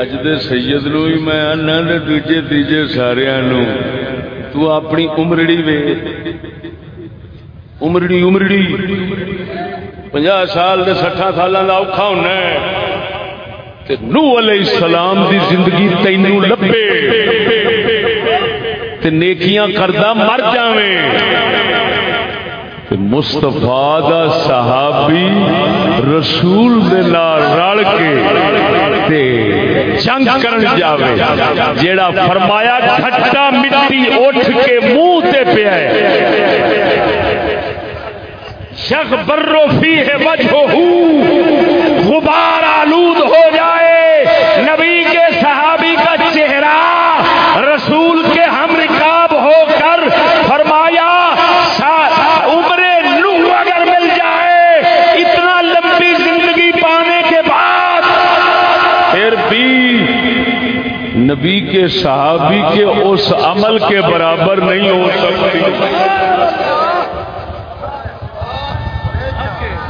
اج دے سید نو ہی میں آنا دے دوجے تیجے سارے نو۔ تو اپنی عمرڑی وے۔ عمرڑی عمرڑی پنجا سال دے سٹھا سالاں دا اوکھا ہونا ہے تے نو علیہ السلام دی زندگی تینوں لبے تے نیکیاں کردہ مر جاویں تے مستفا دا صحابی رسول دے نال رل کے تے جنگ کرن جاوے جیڑا فرمایا کھٹا مٹی اٹھ کے منہ تے پیا ہے شخ برو فی ہے وجہ غبار آلود ہو جائے۔ نبی کے صحابی کا چہرہ رسول کے ہم رکاب ہو کر فرمایا عمر نو اگر مل جائے، اتنا لمبی زندگی پانے کے بعد پھر بھی نبی کے صحابی کے اس عمل کے برابر نہیں ہو سکتی۔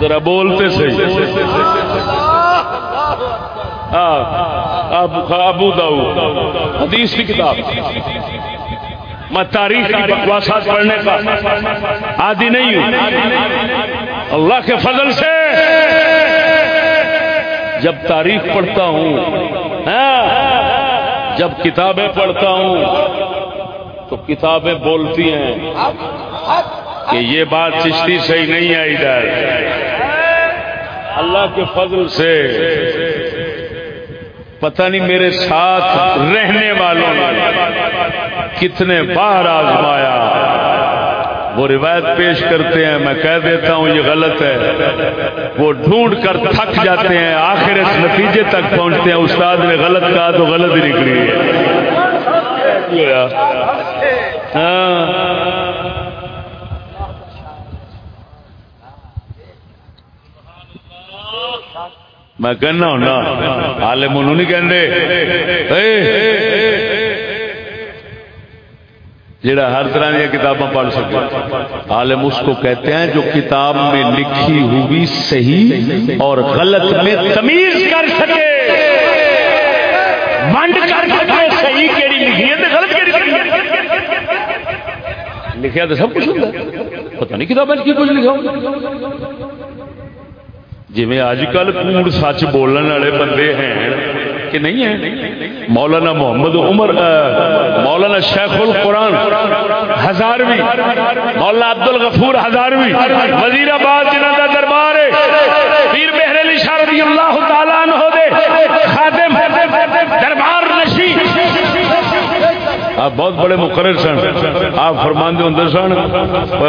ذرا بولتے صحیح۔ ابو داؤ حدیث کی کتاب۔ میں تاریخ کی بکواسات پڑھنے کا عادی نہیں ہوں۔ اللہ کے فضل سے۔ جب تاریخ پڑھتا ہوں ہاں، جب کتابیں پڑھتا ہوں، تو کتابیں بولتی ہیں کہ یہ بات چشتی صحیح نہیں ہے ادھر۔ اللہ کے فضل سے پتہ نہیں میرے ساتھ رہنے والوں نے کتنے باہر آزمایا۔ وہ روایت پیش کرتے ہیں، میں کہہ دیتا ہوں، یہ غلط ہے۔ وہ ڈھونڈ کر تھک جاتے ہیں آخر اس نتیجے تک پہنچتے ہیں۔ استاد نے غلط کہا تو غلط ہی نکلی۔ ہاں۔ میں کہنا ہونا، عالم انہوں نہیں کہندے۔ جڑا ہر طرح کی کتابیں پڑھ سکے۔ عالم اس کو کہتے ہیں جو کتاب میں لکھی ہوئی صحیح اور غلط میں تمیز کر سکے۔ منڈ کر سکے صحیح کیڑی لکھی ہے غلط کیڑی لکھی ہے۔ لکھیا تو سب کچھ ہوتا ہے۔ پتہ نہیں کتابیں کی کچھ لکھا جی اج کل کوڑ سچ بولنے والے بندے ہیں کہ نہیں ہیں مولانا محمد عمر مولانا شیخ القرآن ہزارویں مولانا عبد الغفور ہزارویں وزیر آباد جنہ کا دربار ہے پیر مہر علی شاہ رضی اللہ تعالیٰ عنہ دے خادم دربار نشی آپ بہت بڑے مقرر سن۔ آپ فرماندے ہوں سن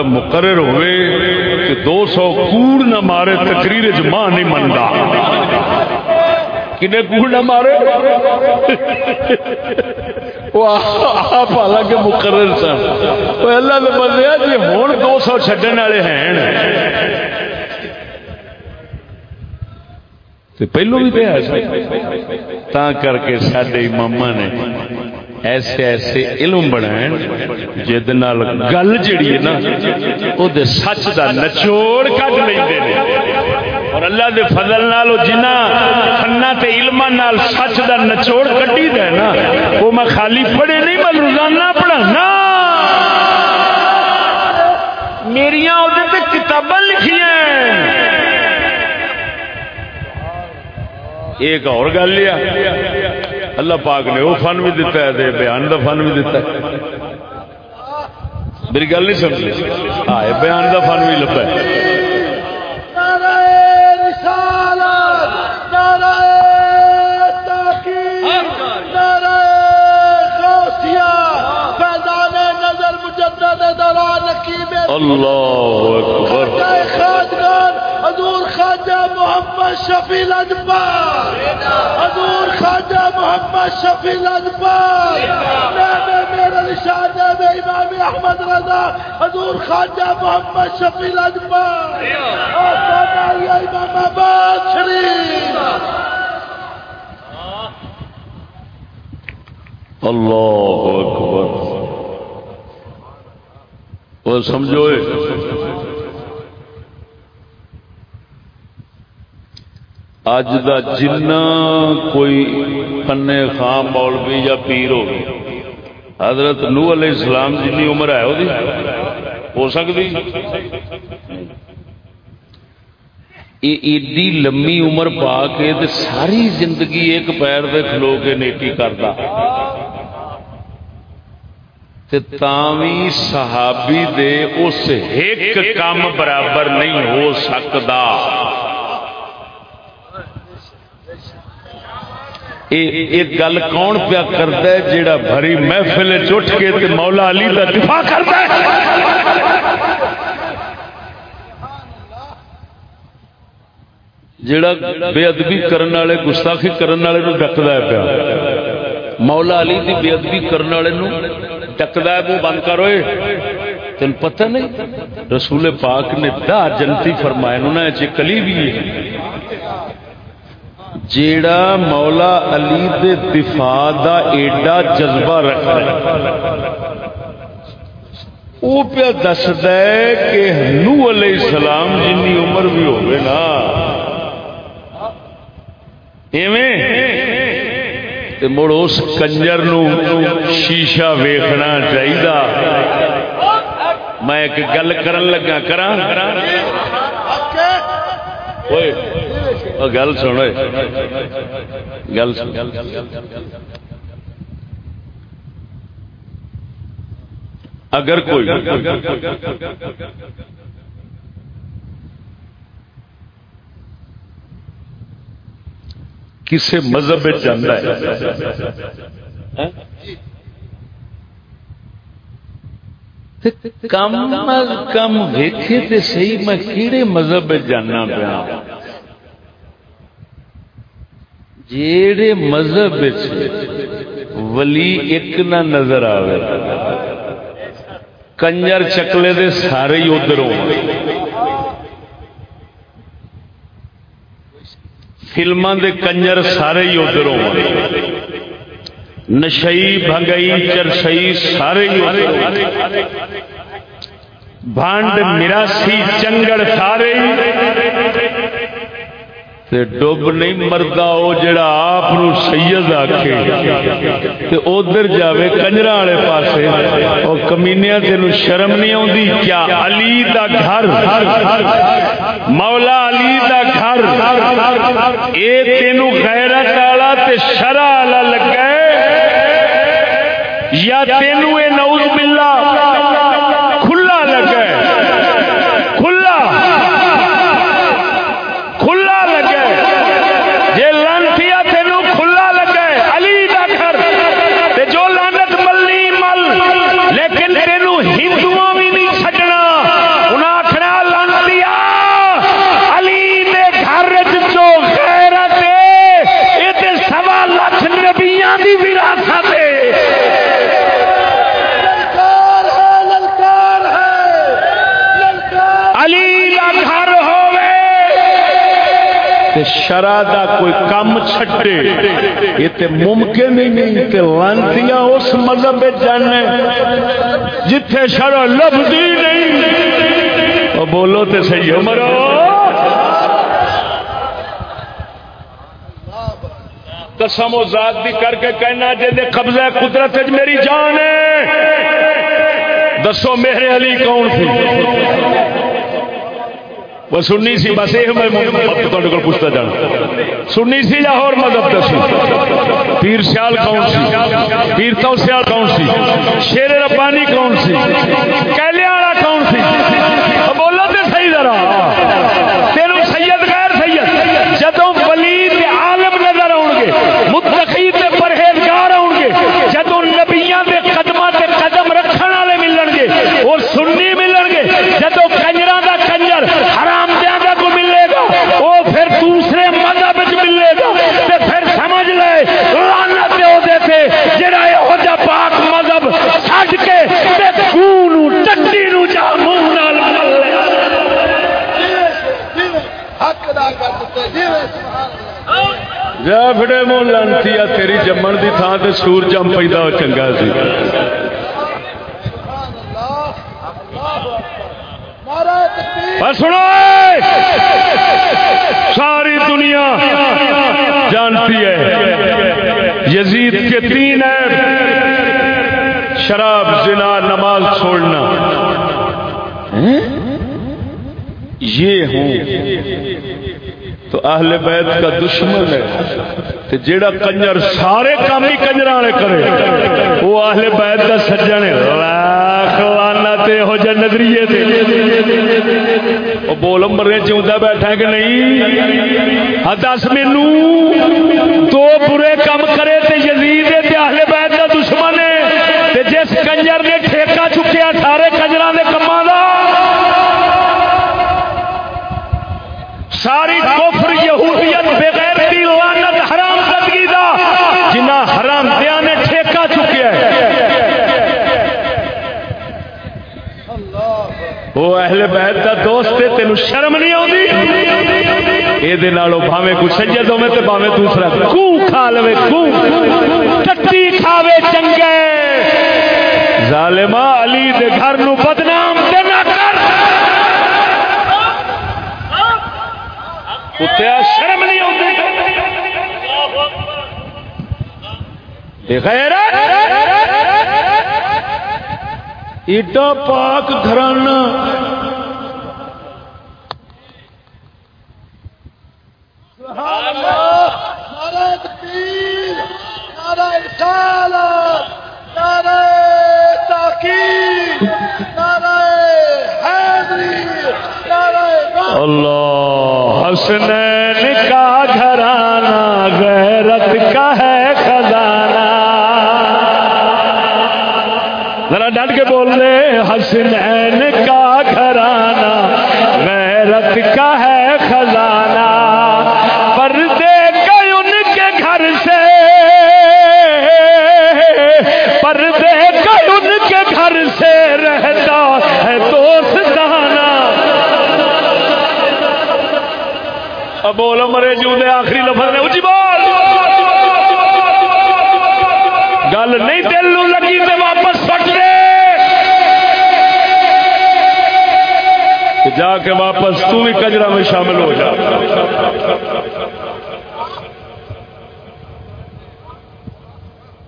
مقرر ہوئے کہ دو سو کوڑ نہ مارے، تقریر جمع نہیں منتا کنے کوڑ نہ مارے؟ آپ حالانکہ مقرر سن۔ وہ اللہ نے بندے جی ہوں دو سو چڈن والے ہیں۔ پہلو بھی پہ تا کر کے سڈے ماما نے ایسے ایسے علم بنائیں جہد گل جڑی ہے نا وہ سچ دا نچوڑ کٹ لیں اور اللہ دے فضل نال جنہ فنا تے علم نال سچ دا نچوڑ کٹی دے نا وہ میں خالی پڑھے نہیں، میں روزانہ پڑھانا۔ میریاں وہ کتاباں لکھی ایک اور گل اللہ پاک نے وہ فن بھی دتا ہے بیان کا فن بھی دتا ہے۔ میری گل نہیں سمجھ ہاں بیان کا فن بھی لبا ہے۔ اللہ اکبر۔ حضور خواجہ محمد شفیع اجبار حضور خواجہ محمد شفیع اجبار میرا نشان ہے امام احمد رضا. حضور خواجہ محمد شفیع اجبار امام آباد شریف. اللہ اکبر. وہ سمجھو اج دا جنا کوئی فنے خام مولوی یا پیر ہو حضرت نو علیہ السلام جنی عمر ہے وہی ہو سکتی؟ ایڈی لمبی عمر پا کے ساری زندگی ایک پیر دے کھلو کے نیکی کرتا تاوی صحابی دے اس ایک کام برابر نہیں ہو سکتا ایک گل کون پیا کرتا ہے جیڑا بھری محفل چٹ کے تے مولا علی کا دفاع کرتا ہے؟ جیڑا بے ادبی کرنے والے، گستاخی کرنے والے نو ڈکدا ہے پیا۔ مولا علی دی بے ادبی کرنے والے نو ڈکدا ہے منہ بند کرو تین پتہ نہیں؟ رسول پاک نے دا جنتی فرمایا، انہوں نے بھی ہے۔ جیڑا مولا علی دے دفاع دا ایڈا جذبہ رکھتا ہے۔ وہ پیا دسد کہ نو علیہ السلام جنی عمر بھی ہوگی نا۔ مڑ اس کنجر نو شیشہ ویخنا چاہیے میں ایک گل کرن لگا کرا گل سن گل اگر کوئی کسی مذہب ہے کم از کم ویکھے تے صحیح، میں کیڑے مذہب جانا پیا؟ جیڑے مذہب ولی ایک نہ نظر آئے کنجر چکلے دے سارے ہی ادھر ہو دے کنجر سارے ہی ادھر ہو نشئی بھنگئی چرسئی سارے ہی ادھر بھانڈ مراسی چنگڑ سارے تے ڈب نہیں مردا وہ جڑا آپ سید آکھے۔ تے ادھر جاوے کنجرا والے پاسے۔ اور کمینیا تین شرم نہیں آتی کیا علی دا گھر۔ مولا علی دا گھر۔ اے تینو غیرت والا تے شرع یا تینو اے نعوذ باللہ کھلا لگا کھلا کھلا لگا جے لانتیا تینو کھلا لگا علی دا گھر تے جو لعنت ملنی مل لیکن تینو ہندوؤں بھی نہیں چھڈنا انہاں آکھنا لعنتیا علی دے گھر وچ جو غیرت اے اے تے سوا لاکھ نبیاں دی وراثت ہے تے شرع دا کوئی کم چھٹے۔ یہ تے ممکن ہی نہیں تے لانتیاں اس مذہب جانے جتھے شرع لفظی نہیں۔ او بولو تے صحیح عمرو قسم و ذات دی کر کے کہنا جے دے قبضہ قدرت میری جان ہے۔ دسو میرے علی کون تھی؟ وہ سننی سی، بس یہ میں مطلب کو پوچھتا جانا۔ سننی سی یا اور مذہب دسی؟ پیر سیال کون سی؟ پیر تو سیال کون سی؟ شیر ربانی کون سی کیلے والا کون سی بولو تو صحیح ذرا تیرو سید غیر سید جدو ولی تے عالم نظر آؤ گے متقی تے پرہیزگار آؤ گے جدو نبیاں دے قدماں تے قدم رکھن والے ملن گے اور سنی ملن گے جدو کنجراں دا کنجر حرام دیاں دا کو ملے گا وہ پھر دوسرے مذہب وچ ملے گا تے پھر سمجھ لے لعنت او دے تے جڑا یہو جا پاک مذہب چھڈ کے تے خون نو ٹٹی نو جا منہ نال مل لے حق ادا کر دیتے جیوے سبحان اللہ جا فڑے مو لانتی تیری جمن دی تھان تے سور جم پیدا ہو چنگا سی۔ سنو ساری دنیا جانتی ہے۔ یزید کے تین ہے شراب، زنا، نماز چھوڑنا۔ یہ ہوں۔ تو اہل بیت کا دشمن ہے۔ تے جیڑا کنجر سارے کام ہی کنجر والے کرے، وہ اہل بیت کا سجن ہے۔ لاکھ لعنت ہو جا نظریے تے۔ وہ بول مرے چوندا بیٹھا کہ نہیں؟ ہاں دس مینو دو برے کام کرے تے یزید تے اہل بیت کا دشمن ہے تے جس کنجر نے ٹھیکہ چکیا سارے کنجراں دے کماں دا ساری کفر یہودیت بغیر دی لعنت حرام زدگی دا جنہ حرام دیا نے ٹھیکہ چکیا ہے وہ اہل بیت دا دوست ہے تینو شرم نہیں آتی یہ دے سجد ہوے تے بھاوے دوسرا کو کھا لوے کو ٹٹی کھاوے چنگے۔ ظالما علی دے گھر نو بدنام تے نہ کر۔ کتیا شرم نہیں آتی ایڈا پاک گھرانا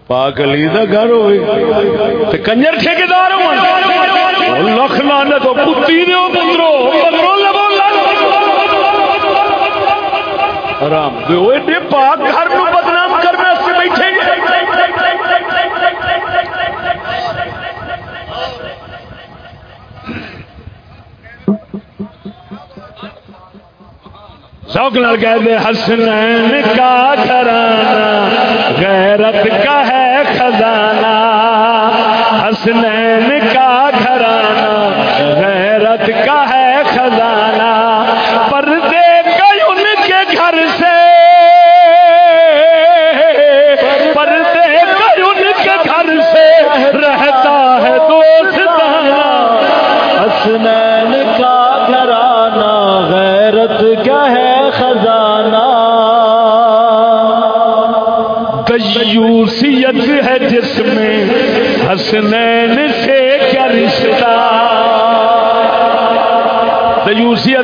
پاک علی دا گھر ہوئے۔ تے کنجر ٹھیکیدار ہو لکھ لانے تو پتی دیو پترو۔ پترو لبو آرام دو ایڈے پاک گھر نو بدنام کرنے سے بیٹھے۔ شوق نال کہہ دے حسنین کا گھرانا غیرت کا حسنین سے کیا رشتہ؟ دیوسی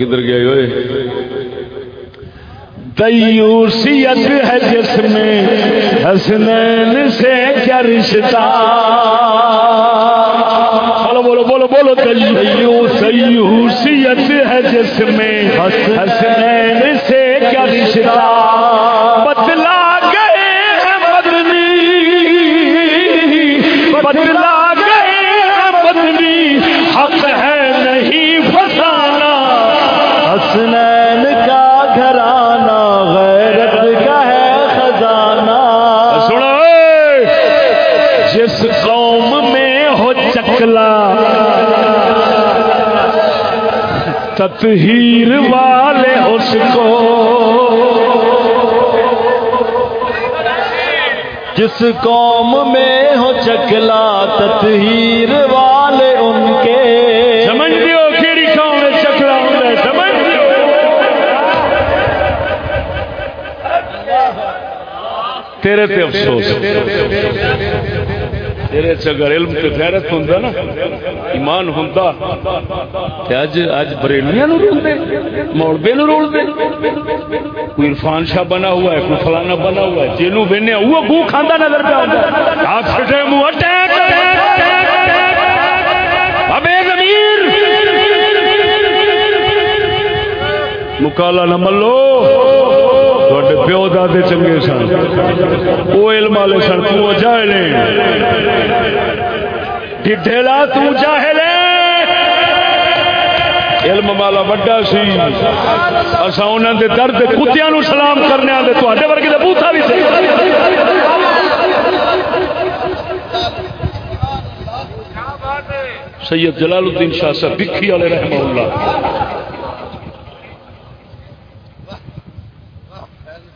کدھر گئے ہوئے؟ دیوسیت ہے جس میں حسنین سے کیا رشتہ؟ بولو بولو بولو بولو دیوسیت ہے جس میں حسنین تطہیر والے اس کو۔ جس قوم میں ہو چکلا تطہیر والے ان کے۔ سمجھ دیو کیڑی قوم میں چکلا ہوں گے سمجھ دیو تیرے تے افسوس۔ تیرے چ اگر علم تے غیرت ہوندا نا ایمان ہوندا۔ تے اج اج نو رول دے نو رول دے کوئی عرفان شاہ بنا ہوا ہے کوئی فلانا بنا ہوا ہے جنوں وینے وہ گو کھاندا نظر پہ ہے آپ منہ ابے ضمیر مکالا نہ ملو تھوڑے پیو دادے چنگے سن وہ علم والے سن تو جاہل ڈھیلا تو جاہل علم والا وڈا سی۔ اسا انہاں دے درد کتیاں سلام کرنے آندے تواڈے ورگے تے بوتھا بھی سی۔ سید جلال الدین شاہ صاحب، بکھی والے رحمہ اللہ۔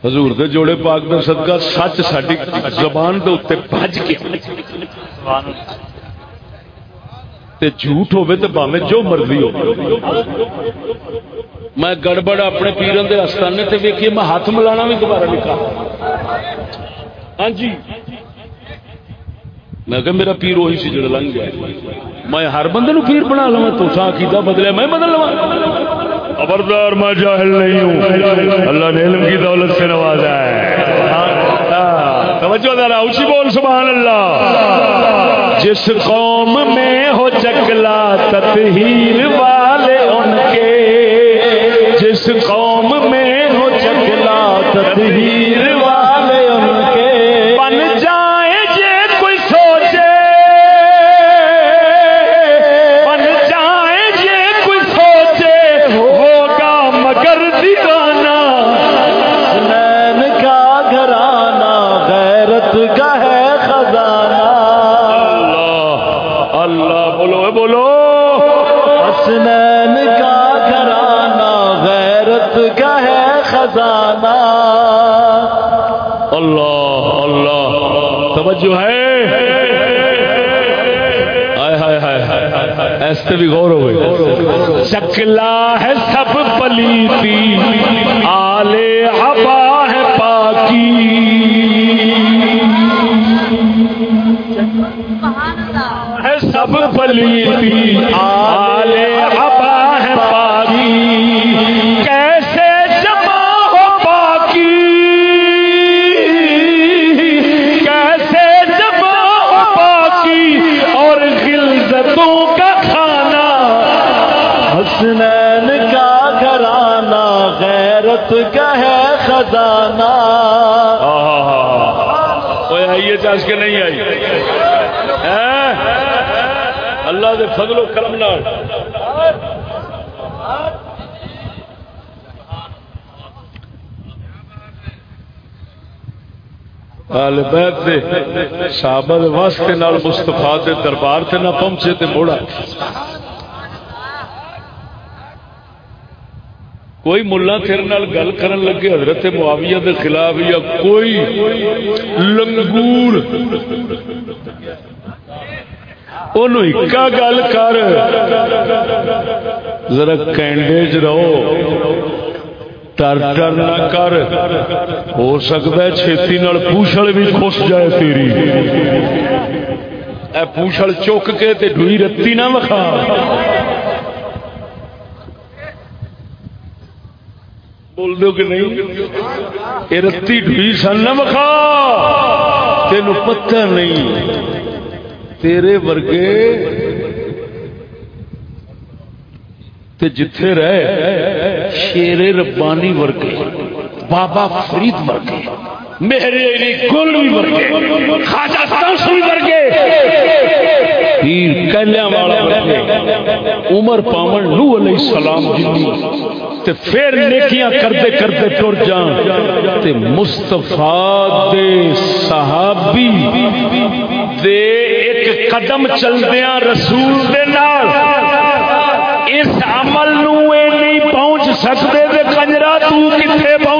حضور دے جوڑے پاک دا صدقہ، سچ ساڈی زبان دے اوتے بھج کے تے جھوٹ ہوے تے باویں جو مرضی ہو میں گڑبڑ اپنے پیرن دے استانے تے ویکھی میں ہاتھ ملانا بھی دوبارہ لکھا۔ ہاں جی۔ میں کہ میرا پیر وہی سی جڑا لنگ گیا۔ میں ہر بندے نو پیر بنا لواں تو سا عقیدہ بدلے، میں بدل لواں۔ خبردار، میں جاہل نہیں ہوں۔ اللہ نے علم کی دولت سے نوازا ہے۔ ہاں، ہاں، توجہ ذرا اونچی بول، سبحان اللہ۔ جس قوم میں ہو چکلا تطہیر والے ان کے، جس قوم میں ہو چکلا تطہیر توجہ ہے۔ ایسے بھی غور ہوئے شکلا ہے سب پلیتی آلے ابا ہے پاکی۔ ہے سب پلیتی آلے آواز کے نہیں آئی؟ اللہ دے فضل و کرم نال۔ آل بیت دے صحابہ دے واسطے نال مصطفیٰ دے دربار تے نہ پہنچے تے موڑا کوئی ملا تیرے نال گل کرن لگے حضرت معاویہ دے خلاف یا کوئی لنگور؟ انہوں اکا گل کر۔ ذرا کینڈے چ رہو۔ ٹر ٹر نہ کر۔ ہو سکتا ہے چھتی نال پوچھل بھی خوش جائے تیری۔ اے پوچھل چک کے تے ڈوئی رتی نہ وکھا۔ بول دو کہ نہیں؟ یہ رتی ڈوئی سن نہ وکھا تین پتہ نہیں۔ تیرے ورگے تے جتھے رہے شیر ربانی ورگے، بابا فرید ورگے۔ میرے علی گل بھی ورگے خواجہ ورگے پیر کلیاں والا ورگے عمر پاون نو علیہ السلام جنی۔ تے پھر نیکیاں کرتے کرتے ٹر جان۔ تے مصطفیٰ دے صحابی دے ایک قدم چلدیاں رسول دے نال۔ اس عمل نو اے نہیں پہنچ سکتے تے کنجرا تو کتنے پہنچ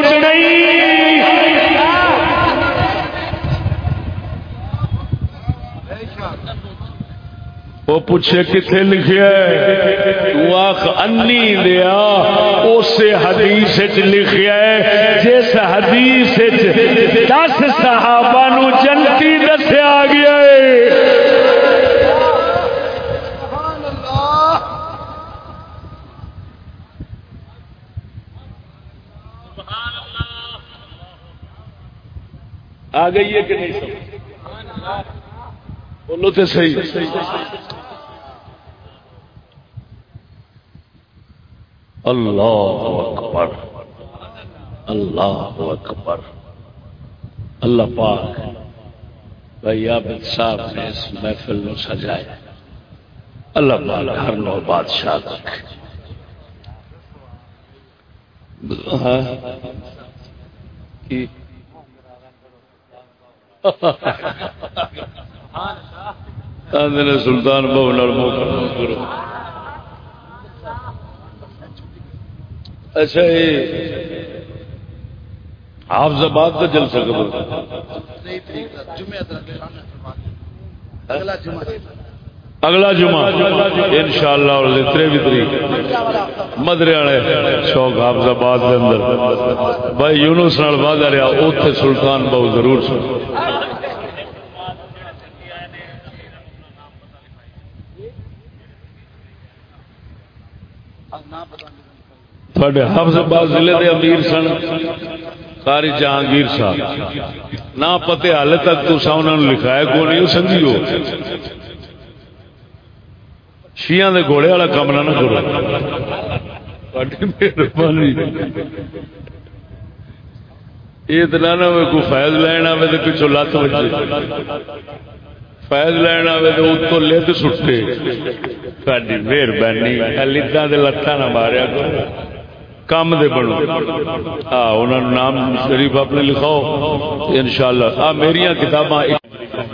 وہ پوچھے کتنے لکھیا ہے؟ تو آخ انی دیا اسے حدیث لکھیا ہے۔ جس حدیث دس صحابہ نو جنتی دسیا گیا ہے۔ آ گئی ہے کہ نہیں سمجھ؟ بولو تو صحیح۔ اللہ اکبر اللہ اکبر اللہ پاک بھائی عابد صاحب نے اس محفل میں سجایا اللہ پاک ہر نو بادشاہ رکھے سلطان بہو نال موقع اچھا یہ حافظ آباد کا جلسہ کب اگلا جمعہ ان شاء اللہ اور تریوی تاریخ۔ مدرے والے شوق حافظ آباد کے اندر۔ بھائی یونس نال وعدہ رہا اوتھے سلطان بہو ضرور سن۔ تھوڑے حفظ آباد ضلع کے امیر سن، قاری جہانگیر صاحب۔ نہ پتے حال تک تو انہوں نے لکھایا کو نہیں سمجھیو شیعہ دے گھوڑے والا کام نہ کرو۔ مہربانی۔ یہ تو نہ کوئی فیض لینا آئے تو پچھو لت بجے۔ فیض لینا آئے تو اتو لد سٹے۔ ساری مہربانی لداں لتاں نہ ماریا کرو۔ کام دے بنو۔ انہوں نے نام شریف اپنے لکھاؤ۔ انشاءاللہ۔ آ میری کتاباں۔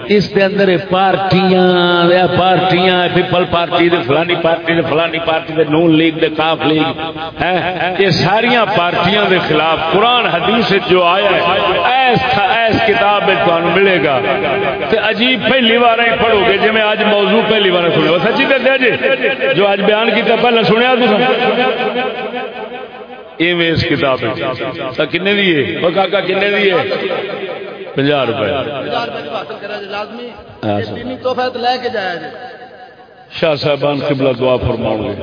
اس دے اندر پارٹیاں یا پارٹیاں پیپل پارٹی دے، فلانی پارٹی دے، فلانی پارٹی دے، نون لیگ دے کاف لیگ۔ ہیں یہ ساریاں پارٹیاں دے خلاف قرآن، حدیث جو آیا ہے، ایس تھا، ایس کتاب میں تمہیں ملے گا۔ تے عجیب پہلی بار ہی پڑھو گے جی میں آج موضوع پہلی بار سنیا۔ سچی دسیا جی؟ جو آج بیان کیتا پہلے سنیا تو ایویں اس کتاب کنے کاکا کنے روپے۔ شاہ صاحبان قبلہ دعا فرماؤ گے۔